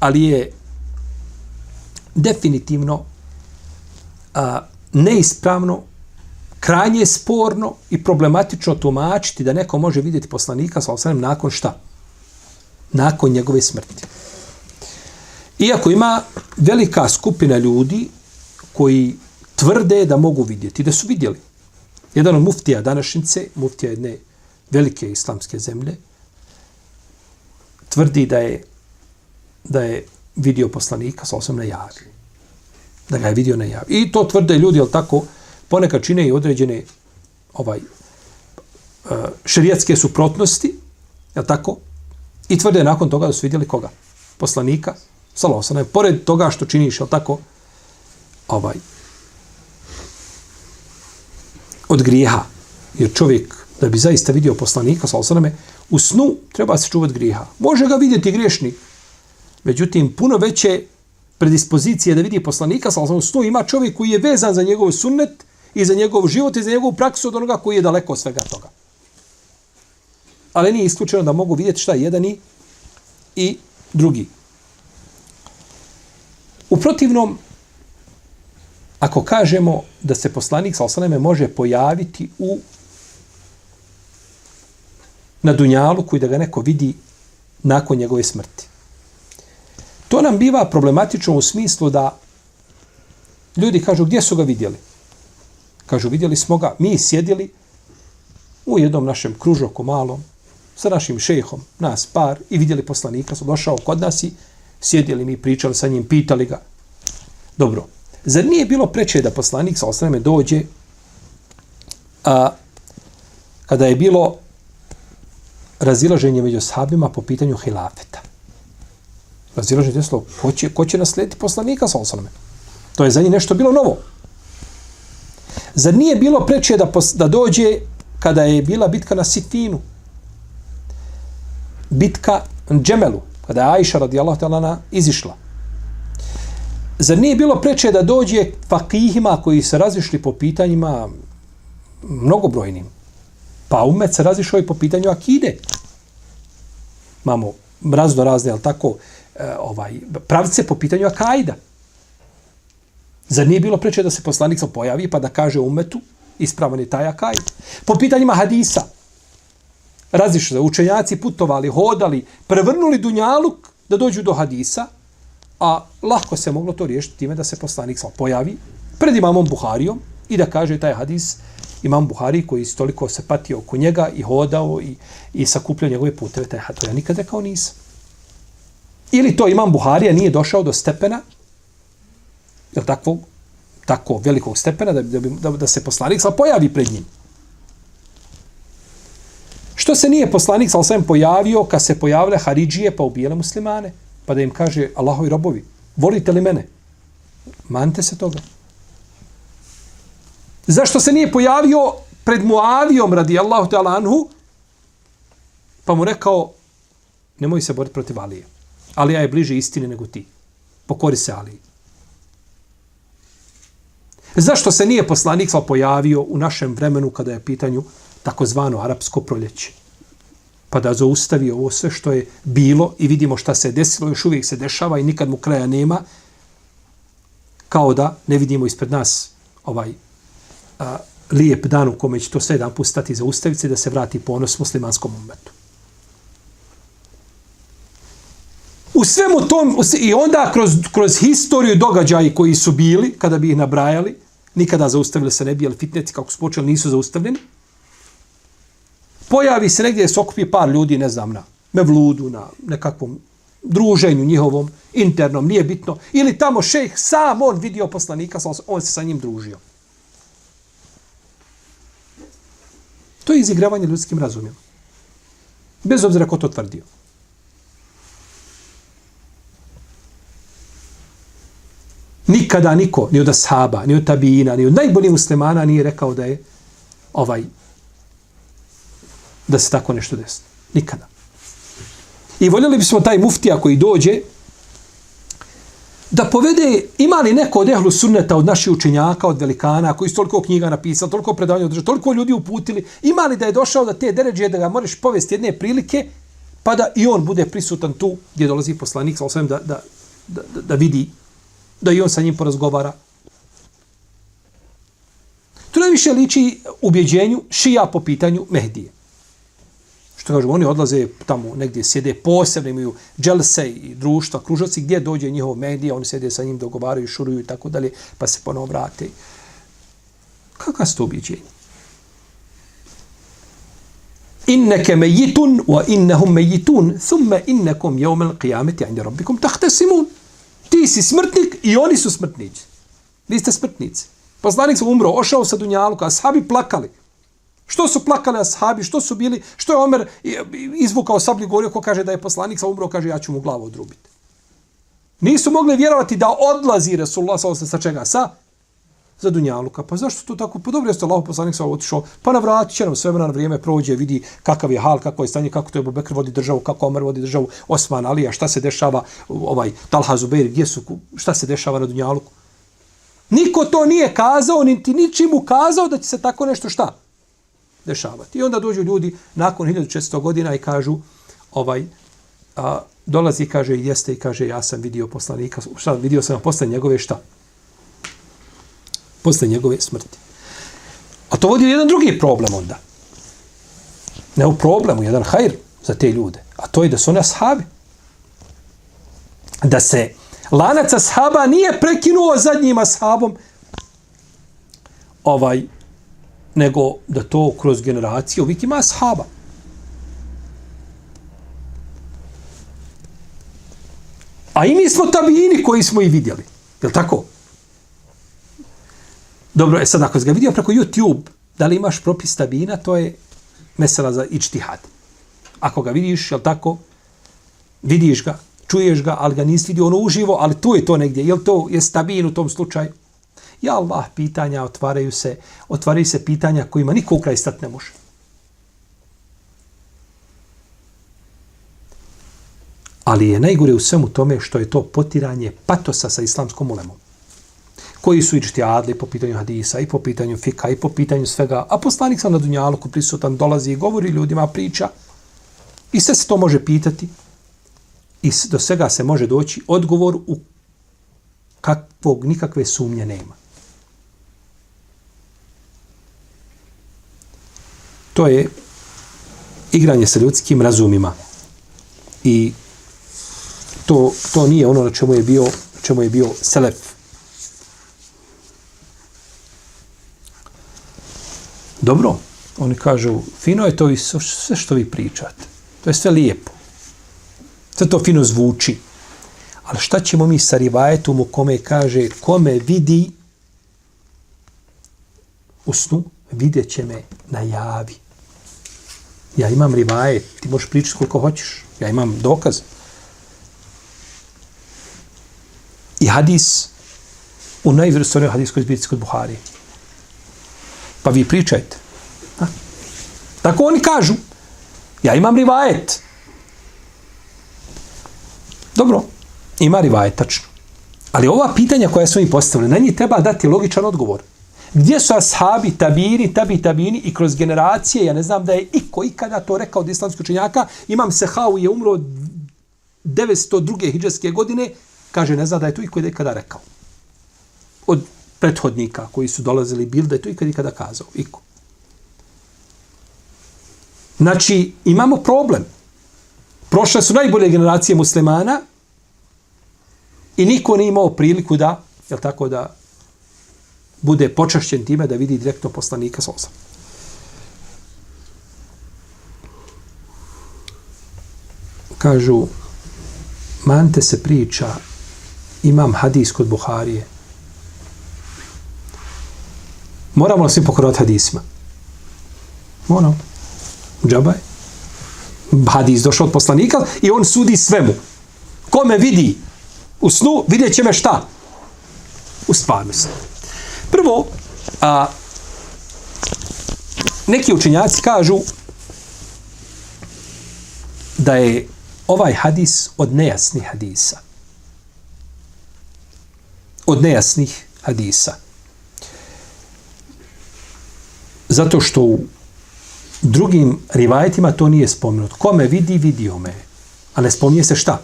Speaker 2: Ali je definitivno a, neispravno, krajnje sporno i problematično tumačiti da neko može vidjeti poslanika sa osanem nakon šta? Nakon njegove smrti. Iako ima velika skupina ljudi koji tvrde da mogu vidjeti, da su vidjeli. Jedan od muftija današnjice, muftija jedne velike islamske zemlje, tvrdi da je da je vidio poslanika sa osam na javi. Da ga je vidio na javi. I to tvrde ljudi, jel tako, ponekad čine i određene ovaj eh, šerijatske suprotnosti, jel tako, i tvrde nakon toga da su vidjeli koga? Poslanika Salao sam, pored toga što činiš, jel tako, ovaj, od grijeha, jer čovjek, da bi zaista vidio poslanika, salosana u snu treba se čuvati grijeha. Može ga vidjeti griješnik, međutim, puno veće predispozicije da vidi poslanika, salosana u snu ima čovjek koji je vezan za njegov sunnet i za njegov život i za njegovu praksu od onoga koji je daleko od svega toga. Ali nije isključeno da mogu vidjeti šta je jedan i, i drugi. U protivnom, ako kažemo da se poslanik sa osaneme može pojaviti u na Dunjalu koji da ga neko vidi nakon njegove smrti. To nam biva problematično u smislu da ljudi kažu gdje su ga vidjeli. Kažu vidjeli smo ga, mi sjedili u jednom našem kružoku malom sa našim šejhom, nas par i vidjeli poslanika, su došao kod nas i sjedili mi, pričali sa njim, pitali ga. Dobro, zar nije bilo preče da poslanik sa osreme dođe a, kada je bilo razilaženje među sahabima po pitanju hilafeta? Razilaženje je ko će, ko će naslijediti poslanika sa osreme? To je za njih nešto bilo novo. Zar nije bilo preče da, pos, da dođe kada je bila bitka na Sitinu? Bitka na Džemelu, kada je Aisha radijallahu ta'ala izišla. Zar nije bilo preče da dođe fakihima koji se razišli po pitanjima mnogobrojnim? Pa umet se razišao i po pitanju akide. Mamo razno razne, ali tako, e, ovaj, pravce po pitanju akajda. Zar nije bilo preče da se poslanik pojavi pa da kaže umetu ispravan je taj akajd? Po pitanjima hadisa, razišli učenjaci putovali, hodali, prevrnuli dunjaluk da dođu do hadisa, a lahko se moglo to riješiti time da se poslanik sam pojavi pred imamom Buharijom i da kaže taj hadis imam Buhari koji je toliko se patio oko njega i hodao i, i sakupljao njegove puteve, taj hadis. Ja nikad rekao nisam. Ili to imam Buharija nije došao do stepena jel takvog, tako velikog stepena da, da, da, da se poslanik sam pojavi pred njim. Što se nije poslanik sam pojavio kad se pojavile Haridžije pa ubijele muslimane? Pa da im kaže Allahovi robovi, Volite li mene? Mante se toga. Zašto se nije pojavio pred Muavijom radi Allahu ta'ala anhu, pa mu rekao, nemoj se boriti protiv Alije. Alija je bliže istine nego ti. Pokori se Aliji. Zašto se nije poslanik pojavio u našem vremenu kada je pitanju takozvano arapsko proljeće? Pa da zaustavi ovo sve što je bilo i vidimo šta se desilo, još uvijek se dešava i nikad mu kraja nema, kao da ne vidimo ispred nas ovaj a, lijep dan u kome će to sve jedan pustati za ustavice da se vrati ponos muslimanskom umetu. U svemu tom, i onda kroz, kroz historiju događaji koji su bili, kada bi ih nabrajali, nikada zaustavili se ne bi, ali fitneci kako su počeli nisu zaustavljeni, pojavi se negdje se okupi par ljudi, ne znam, na mevludu, na nekakvom druženju njihovom, internom, nije bitno, ili tamo šejh sam on vidio poslanika, on se sa njim družio. To je izigravanje ljudskim razumima. Bez obzira ko to tvrdio. Nikada niko, ni od ashaba, ni od tabina, ni od najboljih muslimana nije rekao da je ovaj, da se tako nešto desi. Nikada. I voljeli bismo taj muftija koji dođe, da povede, ima li neko od ehlu sunneta od naših učenjaka, od velikana, koji su toliko knjiga napisali, toliko predavanja održali, toliko ljudi uputili, ima li da je došao da te deređe, da ga moraš povesti jedne prilike, pa da i on bude prisutan tu gdje dolazi poslanik, sa da, da, da, da, vidi, da i on sa njim porazgovara. To najviše liči ubjeđenju šija po pitanju Mehdije što kažu, oni odlaze tamo negdje, sjede posebno, imaju dželse i društva, kružoci, gdje dođe njihov medija, oni sjede sa njim, dogovaraju, šuruju i tako dalje, pa se ponovo vrate. Kakva su to objeđenje? Inneke mejitun, wa innehum mejitun, thumme innekom jeumel qiyameti anje rabbikum tahtesimun. Ti si smrtnik i oni su smrtnici. Vi ste smrtnici. Poslanik sam umro, ošao sa Dunjaluka, a sahabi plakali. Što su plakali ashabi, što su bili, što je Omer izvukao sablju govorio ko kaže da je poslanik sa umro, kaže ja ću mu glavu odrubiti. Nisu mogli vjerovati da odlazi Resulullah sa sa čega? Sa? Za Dunjaluka. Pa zašto to tako? Pa dobro jeste Allah poslanik sa otišao, pa na vrati će nam sve na vrijeme prođe, vidi kakav je hal, kako je stanje, kako to je Bubekr vodi državu, kako Omer vodi državu, Osman Alija, šta se dešava, ovaj, Talha Zubair, gdje su, šta se dešava na Dunjaluku. Niko to nije kazao, niti ničim ukazao da će se tako nešto šta? Dešavati. I onda dođu ljudi nakon 1400 godina i kažu, ovaj, a, dolazi i kaže, jeste i kaže, ja sam vidio poslanika, šta, vidio sam posle njegove šta? Posle njegove smrti. A to vodi u jedan drugi problem onda. Ne u problemu, jedan hajr za te ljude. A to je da su oni ashabi. Da se lanac ashaba nije prekinuo zadnjim ashabom ovaj, nego da to kroz generacije uvijek ima ashaba. A i mi smo tabini koji smo i vidjeli. Je tako? Dobro, e sad ako ga vidio preko YouTube, da li imaš propis tabina, to je mesela za ičtihad. Ako ga vidiš, je tako? Vidiš ga, čuješ ga, ali ga nisi vidio ono uživo, ali tu je to negdje. Je to je stabin u tom slučaju? Ja Allah, pitanja otvaraju se, otvaraju se pitanja kojima niko u kraj ne može. Ali je najgore u svemu tome što je to potiranje patosa sa islamskom ulemom. Koji su ičti adli po pitanju hadisa i po pitanju fika i po pitanju svega. A poslanik sam na Dunjaluku prisutan dolazi i govori ljudima, priča. I sve se to može pitati. I do svega se može doći odgovor u kakvog nikakve sumnje nema. To je igranje sa ljudskim razumima. I to, to nije ono na čemu je bio, čemu je bio selef. Dobro, oni kažu, fino je to i sve što vi pričate. To je sve lijepo. Sve to fino zvuči. Ali šta ćemo mi sa rivajetom u kome kaže, kome vidi u snu, vidjet će me na javi. Ja imam rivaje, ti možeš pričati koliko hoćeš. Ja imam dokaz. i hadis u najvjerostorijom hadiskoj zbirci kod Buhari. Pa vi pričajte. Ha? Tako oni kažu. Ja imam rivajet. Dobro, ima rivajet, tačno. Ali ova pitanja koja su mi postavili, na njih treba dati logičan odgovor. Gdje su ashabi, tabiri, tabi, tabini i kroz generacije, ja ne znam da je iko ikada to rekao od islamskih učenjaka, imam se hau je umro 902. hijđarske godine, kaže, ne zna da je to iko ikada rekao. Od prethodnika koji su dolazili bil, da je to ikada ikada kazao. Iko. Znači, imamo problem. Prošle su najbolje generacije muslimana i niko nije imao priliku da, jel tako, da bude počašćen time da vidi direktno poslanika sa osam. Kažu, mante se priča, imam hadis kod Buharije. Moramo li svi pokorovati hadisima? Moramo. Džabaj. Hadis došao od poslanika i on sudi svemu. Kome vidi u snu, vidjet će me šta? U stvarnosti. Prvo, a, neki učinjaci kažu da je ovaj hadis od nejasnih hadisa. Od nejasnih hadisa. Zato što u drugim rivajetima to nije spomenuto. Kome vidi, vidio me. A ne spominje se šta?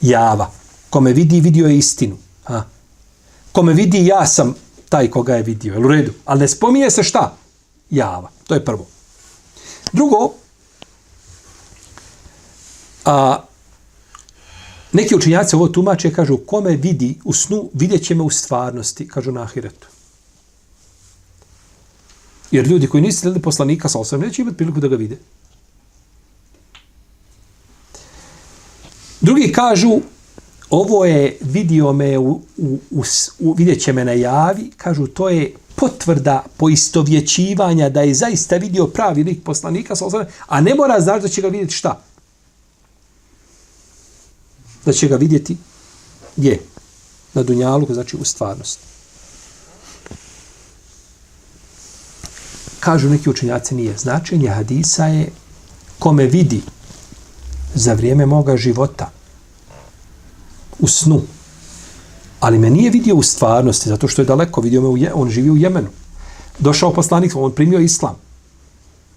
Speaker 2: Java. Kome vidi, vidio je istinu. Ha? Kome vidi, ja sam taj koga je vidio. Jel u redu? Ali ne spominje se šta? Java. To je prvo. Drugo, a, neki učinjaci ovo tumače, kažu, kome vidi u snu, vidjet će me u stvarnosti, kažu na ahiretu. Jer ljudi koji nisu slijedili poslanika sa osam, neće imati priliku da ga vide. Drugi kažu, ovo je vidio me u, u, u, u vidjet će me na javi, kažu, to je potvrda poistovjećivanja da je zaista vidio pravi lik poslanika a ne mora znaš da će ga vidjeti šta? Da će ga vidjeti gdje? Na dunjalu, znači u stvarnosti. kažu neki učenjaci nije značenje hadisa je kome vidi za vrijeme moga života u snu ali me nije vidio u stvarnosti zato što je daleko vidio me u je, on živi u Jemenu došao poslanik on primio islam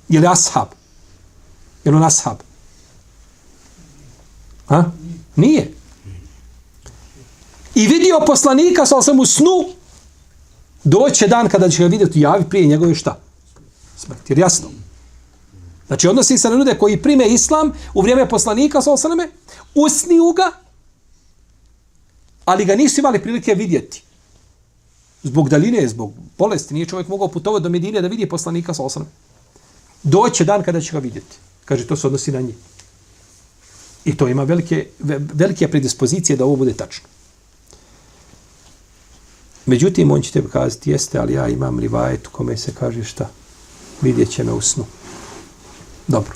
Speaker 2: je li ashab je li on ashab ha? nije i vidio poslanika sa sam u snu doće dan kada će ga vidjeti javi prije njegove šta smrt. Jer jasno. Znači, odnosi se na ljude koji prime islam u vrijeme poslanika, sa osaname, usniju ga, ali ga nisu imali prilike vidjeti. Zbog daline, zbog bolesti, nije čovjek mogao putovati do Medine da vidi poslanika sa osaname. Doće dan kada će ga vidjeti. Kaže, to se odnosi na njih. I to ima velike, velike predispozicije da ovo bude tačno. Međutim, on će te kazati, jeste, ali ja imam rivajet u kome se kaže šta? vidjet će me u snu. Dobro.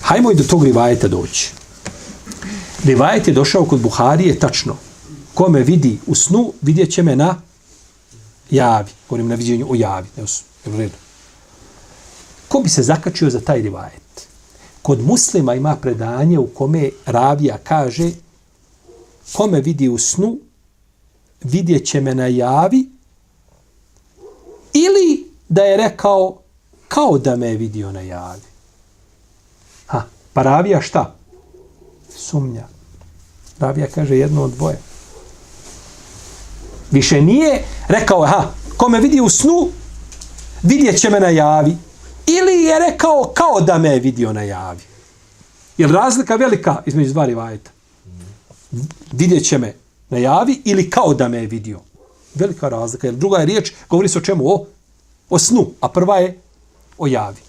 Speaker 2: Hajmo i do tog rivajeta doći. Rivajet je došao kod Buharije, tačno. Ko me vidi u snu, vidjet će me na javi. Govorim na viđenju o javi. Ne u snu. u redu? Ko bi se zakačio za taj rivajet? Kod muslima ima predanje u kome ravija kaže ko me vidi u snu, vidjet će me na javi ili da je rekao kao da me je vidio na javi. Ha, pa ravija šta? Sumnja. Ravija kaže jedno od dvoje. Više nije rekao, ha, ko me vidi u snu, vidjet će me na javi. Ili je rekao kao da me je vidio na javi. Je razlika velika između dva rivajeta? Vidjet će me na javi ili kao da me je vidio. Velika razlika. Jer druga je riječ, govori se o čemu? O o snu, a prva je o javi.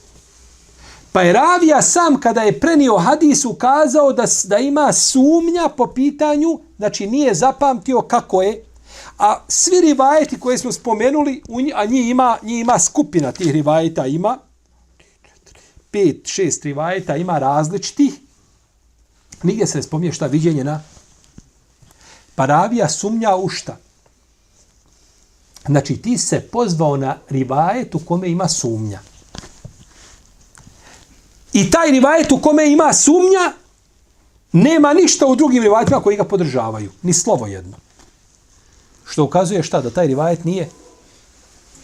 Speaker 2: Pa je Ravija sam kada je prenio hadis ukazao da, da ima sumnja po pitanju, znači nije zapamtio kako je, a svi rivajeti koje smo spomenuli, a njih ima, njih ima skupina tih rivajeta, ima pet, šest rivajeta, ima različitih, nigdje se ne spominje šta viđenje na, Pa ravija sumnja u šta? Znači, ti se pozvao na rivajet u kome ima sumnja. I taj rivajet u kome ima sumnja, nema ništa u drugim rivajetima koji ga podržavaju. Ni slovo jedno. Što ukazuje šta? Da taj rivajet nije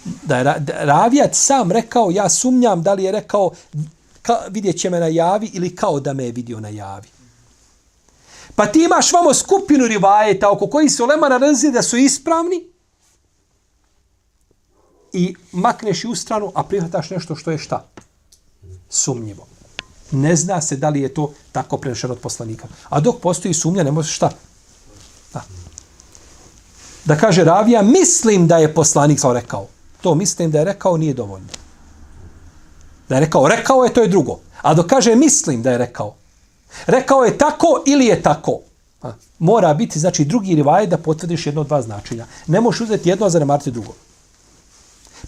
Speaker 2: da je ravijat sam rekao, ja sumnjam da li je rekao ka, vidjet će me na javi ili kao da me je vidio na javi. Pa ti imaš vamo skupinu rivajeta oko koji se olema narazi da su ispravni i makneš i u stranu, a prihvataš nešto što je šta? Sumnjivo. Ne zna se da li je to tako prenešeno od poslanika. A dok postoji sumnja, ne može šta? Da. da kaže Ravija, mislim da je poslanik sam rekao. To mislim da je rekao, nije dovoljno. Da je rekao, rekao je, to je drugo. A dok kaže, mislim da je rekao. Rekao je tako ili je tako. A, mora biti, znači, drugi rivaj da potvrdiš jedno od dva značenja. Ne možeš uzeti jedno, a zanemariti drugo.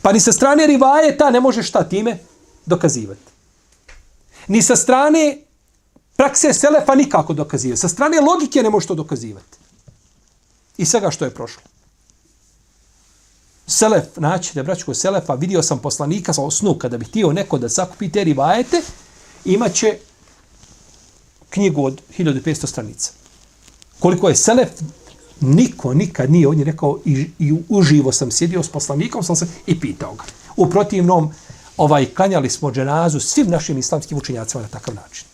Speaker 2: Pa ni sa strane rivajeta ne možeš šta time dokazivati. Ni sa strane prakse selefa nikako dokazivati. Sa strane logike ne možeš to dokazivati. I svega što je prošlo. Selef, naći da braćko Selefa, vidio sam poslanika sa osnu, kada bi htio neko da zakupi te rivajete, imaće knjigu od 1500 stranica. Koliko je Selef, niko nikad nije on je rekao i, i uživo sam sjedio s poslanikom sam se i pitao ga. U protivnom, ovaj, kanjali smo dženazu svim našim islamskim učenjacima na takav način.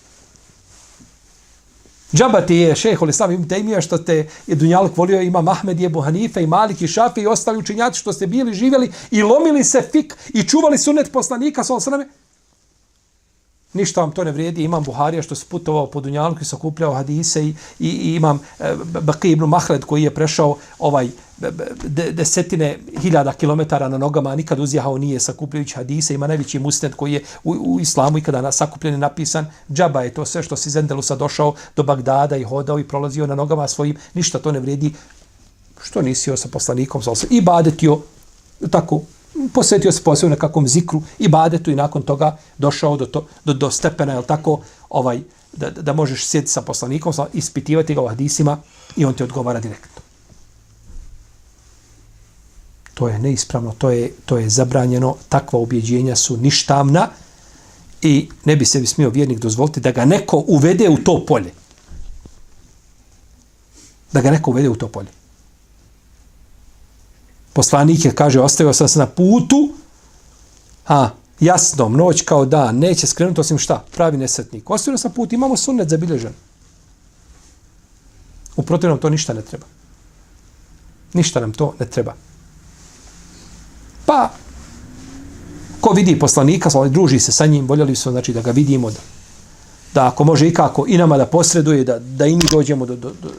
Speaker 2: Džaba ti je šehol islam im temija što te je Dunjaluk volio ima Mahmed je Hanife i Malik i Šafi i ostali učinjaci što ste bili živjeli i lomili se fik i čuvali sunet poslanika sa osrame. Ništa vam to ne vrijedi. Imam Buharija što se putovao po Dunjalku i sakupljao hadise i, i, i imam e, Baki ibn Mahled koji je prešao ovaj de, desetine hiljada kilometara na nogama, a nikad uzjahao nije sakupljajući hadise. Ima najveći musnet koji je u, u islamu ikada na sakupljen napisan. Džaba je to sve što si Zendelusa došao do Bagdada i hodao i prolazio na nogama svojim. Ništa to ne vrijedi. Što nisi sa poslanikom? I badetio tako posvetio se posebno nekakvom zikru i badetu i nakon toga došao do, to, do, do stepena, jel tako, ovaj, da, da možeš sjediti sa poslanikom, ispitivati ga u hadisima i on ti odgovara direktno. To je neispravno, to je, to je zabranjeno, takva objeđenja su ništavna i ne bi se bi smio vjernik dozvoliti da ga neko uvede u to polje. Da ga neko uvede u to polje. Poslanik je, kaže, ostavio sam se na putu, a jasno, noć kao dan, neće skrenuti osim šta, pravi nesretnik. Ostavio sam put, imamo sunnet zabilježen. U protivnom to ništa ne treba. Ništa nam to ne treba. Pa, ko vidi poslanika, druži se sa njim, voljeli su znači, da ga vidimo, da, da ako može ikako i nama da posreduje, da, da i mi dođemo do, do, do,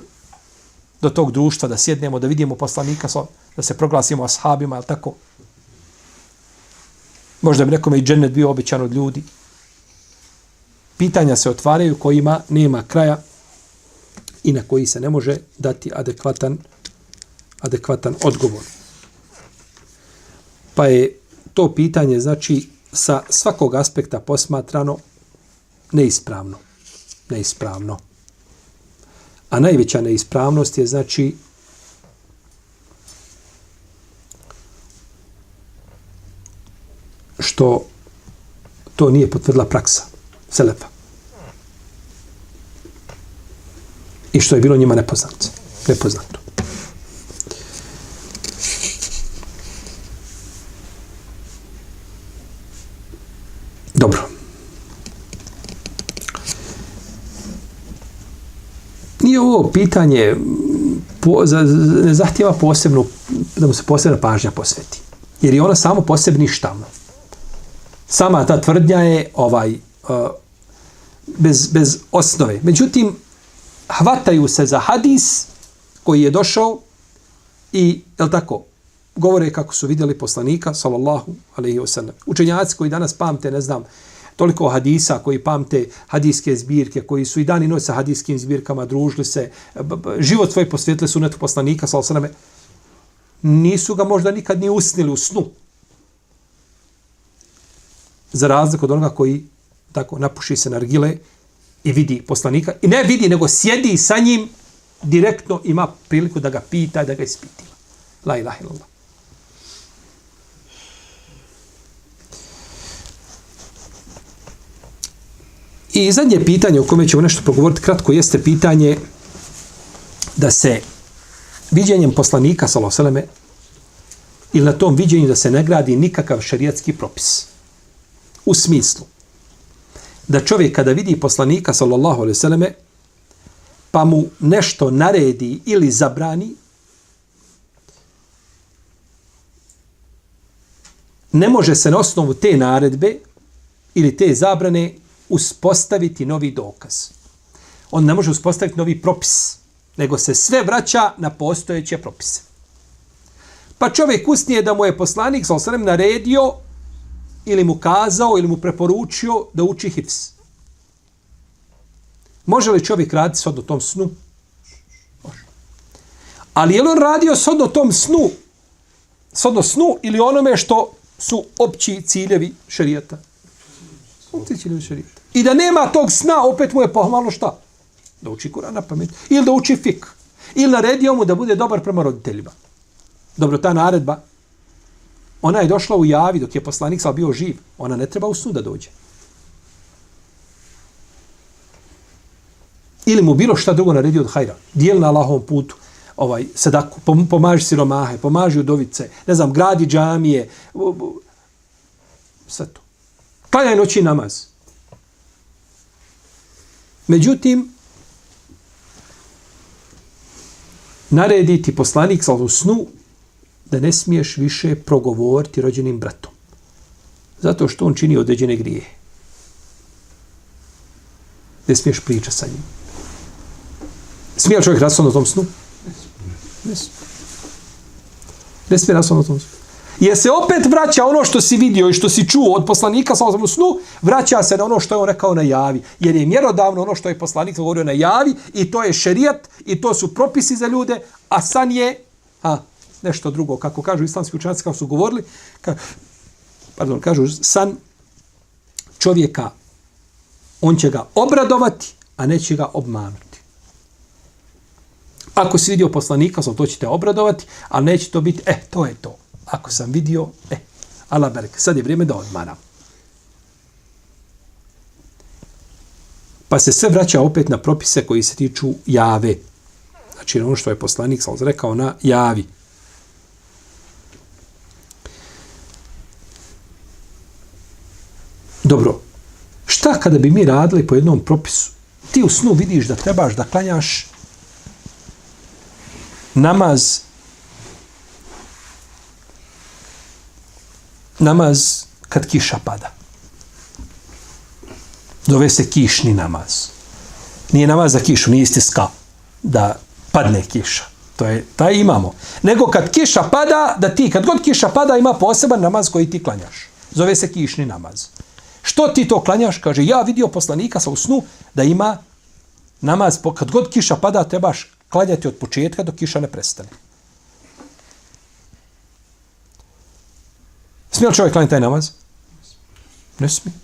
Speaker 2: do tog društva, da sjednemo, da vidimo poslanika, da se proglasimo ashabima, ali tako. Možda bi nekome i džennet bio obećan od ljudi. Pitanja se otvaraju kojima nema kraja i na koji se ne može dati adekvatan, adekvatan odgovor. Pa je to pitanje, znači, sa svakog aspekta posmatrano neispravno. Neispravno. A najveća neispravnost je, znači, što to nije potvrdila praksa Selefa. I što je bilo njima nepoznato. Nepoznato. Dobro. Nije ovo pitanje po, za, ne zahtjeva posebnu, da mu se posebna pažnja posveti. Jer je ona samo posebni štam. sama ta tvrdnja je ovaj uh, bez, bez osnove. Međutim, hvataju se za hadis koji je došao i, je tako, govore kako su vidjeli poslanika, sallallahu alaihi wa sallam. Učenjaci koji danas pamte, ne znam, toliko hadisa koji pamte hadijske zbirke, koji su i dani noć sa hadijskim zbirkama, družili se, život svoj posvjetili su netu poslanika, sal sveme, nisu ga možda nikad ni usnili u snu, za razliku od onoga koji tako napuši se na argile i vidi poslanika. I ne vidi, nego sjedi sa njim direktno ima priliku da ga pita, da ga ispitiva. La ilaha illallah. I zadnje pitanje o kome ćemo nešto progovoriti kratko jeste pitanje da se viđenjem poslanika Saloseleme ili na tom viđenju da se ne gradi nikakav šarijatski propis. U smislu da čovjek kada vidi poslanika sallallahu alejhi ve selleme pa mu nešto naredi ili zabrani ne može se na osnovu te naredbe ili te zabrane uspostaviti novi dokaz. On ne može uspostaviti novi propis, nego se sve vraća na postojeće propise. Pa čovjek usnije da mu je poslanik sa osrem naredio ili mu kazao ili mu preporučio da uči hifz. Može li čovjek raditi sod o tom snu? Može. Ali je li on radio sod o tom snu? Sod o snu ili onome što su opći ciljevi šerijata? Opći ciljevi šarijeta. I da nema tog sna, opet mu je pa pohvalno šta? Da uči Kur'an na pamet. Ili da uči fik. Ili naredio mu da bude dobar prema roditeljima. Dobro, ta naredba, ona je došla u javi dok je poslanik sal bio živ. Ona ne treba u snu da dođe. Ili mu bilo šta drugo naredio od hajra. Dijel na Allahovom putu ovaj, sadaku, pomaži siromahe, pomaži udovice, ne znam, gradi džamije, sve to. Klanjaj noći namaz. Međutim, naredi ti poslanik sa snu da ne smiješ više progovoriti rođenim bratom. Zato što on čini određene grije. Ne smiješ pričati sa njim. Smije li čovjek rasvano na tom snu? Ne smije. Ne smije rasvano na tom snu. Jer se opet vraća ono što si vidio i što si čuo od poslanika sa u snu, vraća se na ono što je on rekao na javi. Jer je mjerodavno ono što je poslanik govorio na javi i to je šerijat i to su propisi za ljude, a san je a, nešto drugo. Kako kažu islamski učenjaci, kako su govorili, ka, pardon, kažu san čovjeka, on će ga obradovati, a neće ga obmanuti. Ako si vidio poslanika, to ćete obradovati, a neće to biti, e, to je to. Ako sam vidio, e, ala berke, sad je vrijeme da odmaram. Pa se sve vraća opet na propise koji se tiču jave. Znači ono što je poslanik Salz rekao na javi. Dobro, šta kada bi mi radili po jednom propisu? Ti u snu vidiš da trebaš da klanjaš namaz namaz kad kiša pada. Zove se kišni namaz. Nije namaz za kišu, nije istiska da padne kiša. To je, taj imamo. Nego kad kiša pada, da ti, kad god kiša pada, ima poseban namaz koji ti klanjaš. Zove se kišni namaz. Što ti to klanjaš? Kaže, ja vidio poslanika sa u snu da ima namaz, kad god kiša pada, trebaš klanjati od početka dok kiša ne prestane. Smije li čovjek klanjati taj namaz? Ne smije.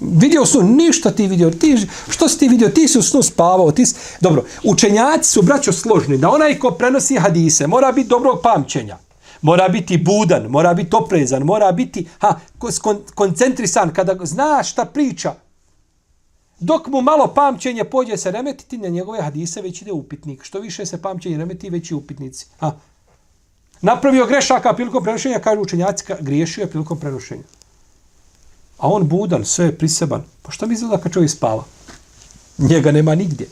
Speaker 2: Vidio su ništa ti vidio. Ti, što si ti vidio? Ti si u snu spavao. Ti si... Dobro, učenjaci su, braćo, složni da onaj ko prenosi hadise mora biti dobrog pamćenja. Mora biti budan, mora biti oprezan, mora biti ha, kon, koncentrisan kada zna šta priča. Dok mu malo pamćenje pođe se remetiti na njegove hadise, već ide upitnik. Što više se pamćenje remeti, veći upitnici. Ha, napravio grešaka prilikom prenošenja, kažu učenjaci, griješio je prilikom prenošenja. A on budan, sve je priseban. Pa šta mi izgleda kad čovjek spava? Njega nema nigdje.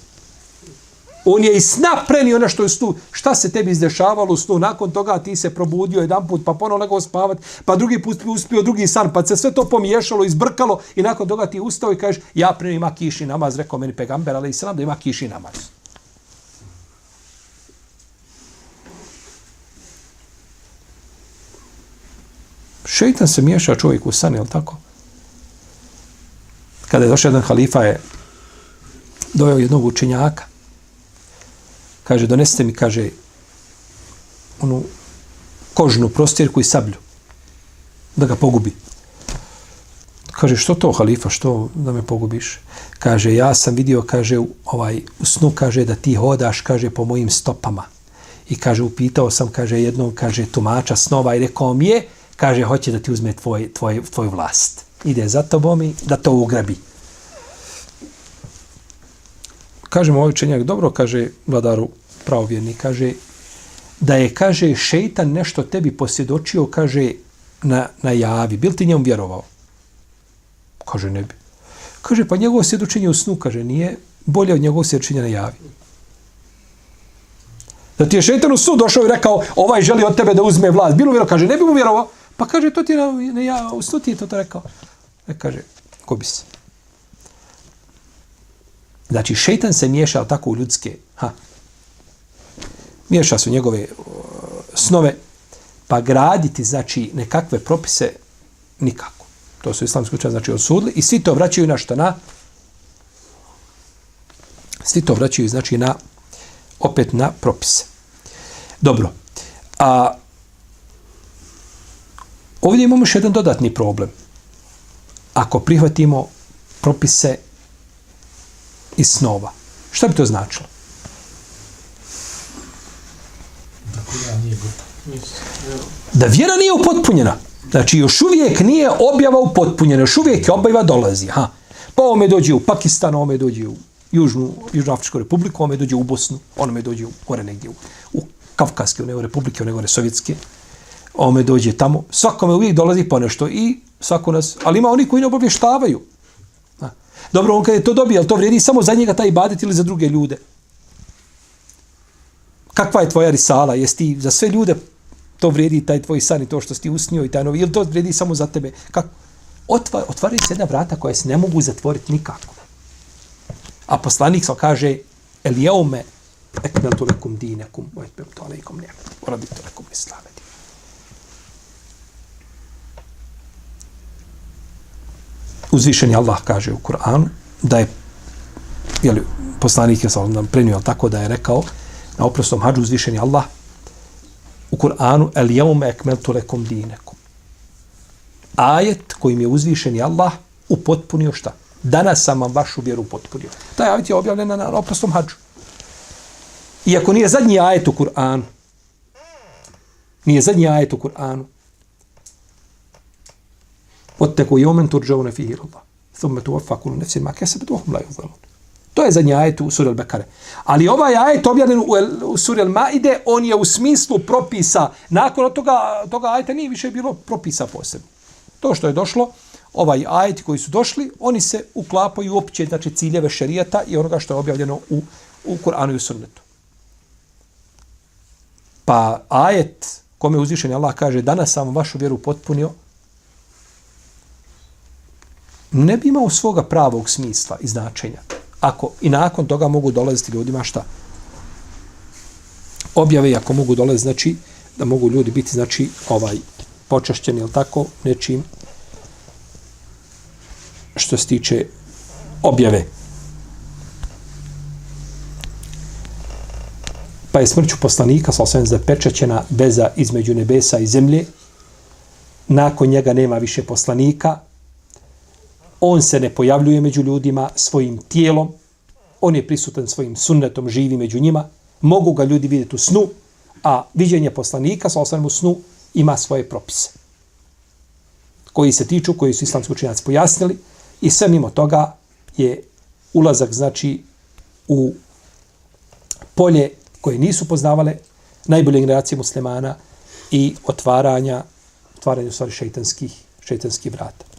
Speaker 2: On je i sna prenio nešto je snu. Šta se tebi izdešavalo u snu? Nakon toga ti se probudio jedan put, pa ponovo legao spavat, pa drugi put uspio drugi san, pa se sve to pomiješalo, izbrkalo i nakon toga ti ustao i kažeš ja prenio ima kiši namaz, rekao meni pegamber, ali i da ima kiši namaz. Šeitan se miješa čovjek u san, je li tako? Kada je došao jedan halifa, je dojao jednog učenjaka. Kaže, donesite mi, kaže, onu kožnu prostirku i sablju. Da ga pogubi. Kaže, što to, halifa, što da me pogubiš? Kaže, ja sam vidio, kaže, ovaj, u snu, kaže, da ti hodaš, kaže, po mojim stopama. I kaže, upitao sam, kaže, jednom, kaže, tumača snova i rekao mi je, kaže, hoće da ti uzme tvoj, tvoj, tvoju vlast. Ide za tobom i da to ugrabi. Kaže mu ovaj učenjak, dobro, kaže vladaru pravovjerni, kaže, da je, kaže, šeitan nešto tebi posjedočio, kaže, na, na javi. Bil ti njom vjerovao? Kaže, ne bi. Kaže, pa njegovo svjedočenje u snu, kaže, nije bolje od njegovog svjedočenja na javi. Da ti je šeitan u snu došao i rekao, ovaj želi od tebe da uzme vlast. Bilo vjerovao, kaže, ne bi mu vjerovao. Pa kaže, to ti je na, ja, u ti je to, to rekao. E, kaže, ko bi se? Znači, šeitan se miješa tako u ljudske. Ha. Miješa su njegove uh, snove, pa graditi, znači, nekakve propise nikako. To su islamski učenjaci znači osudili i svi to vraćaju na šta na svi to vraćaju znači na opet na propise. Dobro. A ovdje imamo još jedan dodatni problem. Ako prihvatimo propise iz snova, šta bi to značilo? Da vjera nije upotpunjena. Znači, još uvijek nije objava upotpunjena, još uvijek je objava dolazi. Ha. Pa ome dođe u Pakistan, me dođe u Južnu, Južnoafričku republiku, me dođe u Bosnu, onome dođe u, gore negdje u, u Kavkaske, u nego republike, u nego sovjetske. Ome dođe tamo. Svakome uvijek dolazi po nešto i svako nas, ali ima oni koji ne obavještavaju. Dobro, on kad je to dobio, ali to vrijedi samo za njega taj ibadet ili za druge ljude? Kakva je tvoja risala? Jesi ti za sve ljude to vrijedi taj tvoj san i to što si ti usnio i taj novi, ili to vrijedi samo za tebe? Kako? Otva, otvaraju se jedna vrata koja se ne mogu zatvoriti nikako. A poslanik sam kaže el jeume ekmeltu lekum dinekum wa etmemtu alejkum ni'mati wa raditu lekum islame Uzvišeni Allah kaže u Kur'anu da je jeli, poslanik je sa nam prenio tako da je rekao na oprostom hađu uzvišeni Allah u Kur'anu el jaume ekmeltu lekum dinekum. Ajet kojim je uzvišeni Allah upotpunio šta? Danas sam vam vašu vjeru upotpunio. Taj ajet je objavljen na, na oprostom hađu. Iako nije zadnji ajet u Kur'anu, nije zadnji ajet u Kur'anu, Oteku jomen turđavune fihi Allah. Thumme tuwaffa kullu nefsin ma kesebet uhum la yuzlamun. To je zadnji ajet u suri Al-Bekare. Ali ovaj ajet objavljen u, u suri Al-Maide, on je u smislu propisa. Nakon toga, toga ajeta nije više bilo propisa posebno. To što je došlo, ovaj ajet koji su došli, oni se uklapaju u opće znači, ciljeve šerijata i onoga što je objavljeno u, u Kur'anu i u sunnetu. Pa ajet kome uzvišen Allah kaže danas sam vašu vjeru potpunio, ne bi imao svoga pravog smisla i značenja. Ako i nakon toga mogu dolaziti ljudima šta? Objave ako mogu dolaziti, znači da mogu ljudi biti znači ovaj počašćeni ili tako nečim što se tiče objave. Pa je smrću poslanika sa osvijem zapečećena veza između nebesa i zemlje. Nakon njega nema više poslanika. On se ne pojavljuje među ljudima svojim tijelom. On je prisutan svojim sunnetom, živi među njima. Mogu ga ljudi vidjeti u snu, a viđenje poslanika sa osvijem u snu ima svoje propise koji se tiču, koji su islamski učenjaci pojasnili, i sve mimo toga je ulazak, znači, u polje koje nisu poznavale najbolje generacije muslimana i otvaranja, otvaranja stvari šeitanskih, šeitanskih vrata.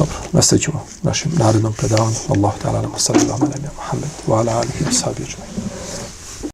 Speaker 2: Dobro, nastavit ćemo našim narodnom predavanju. Allahu ta'ala, nama sallallahu alaihi wa sallam, wa ala alihi wa sahbihi.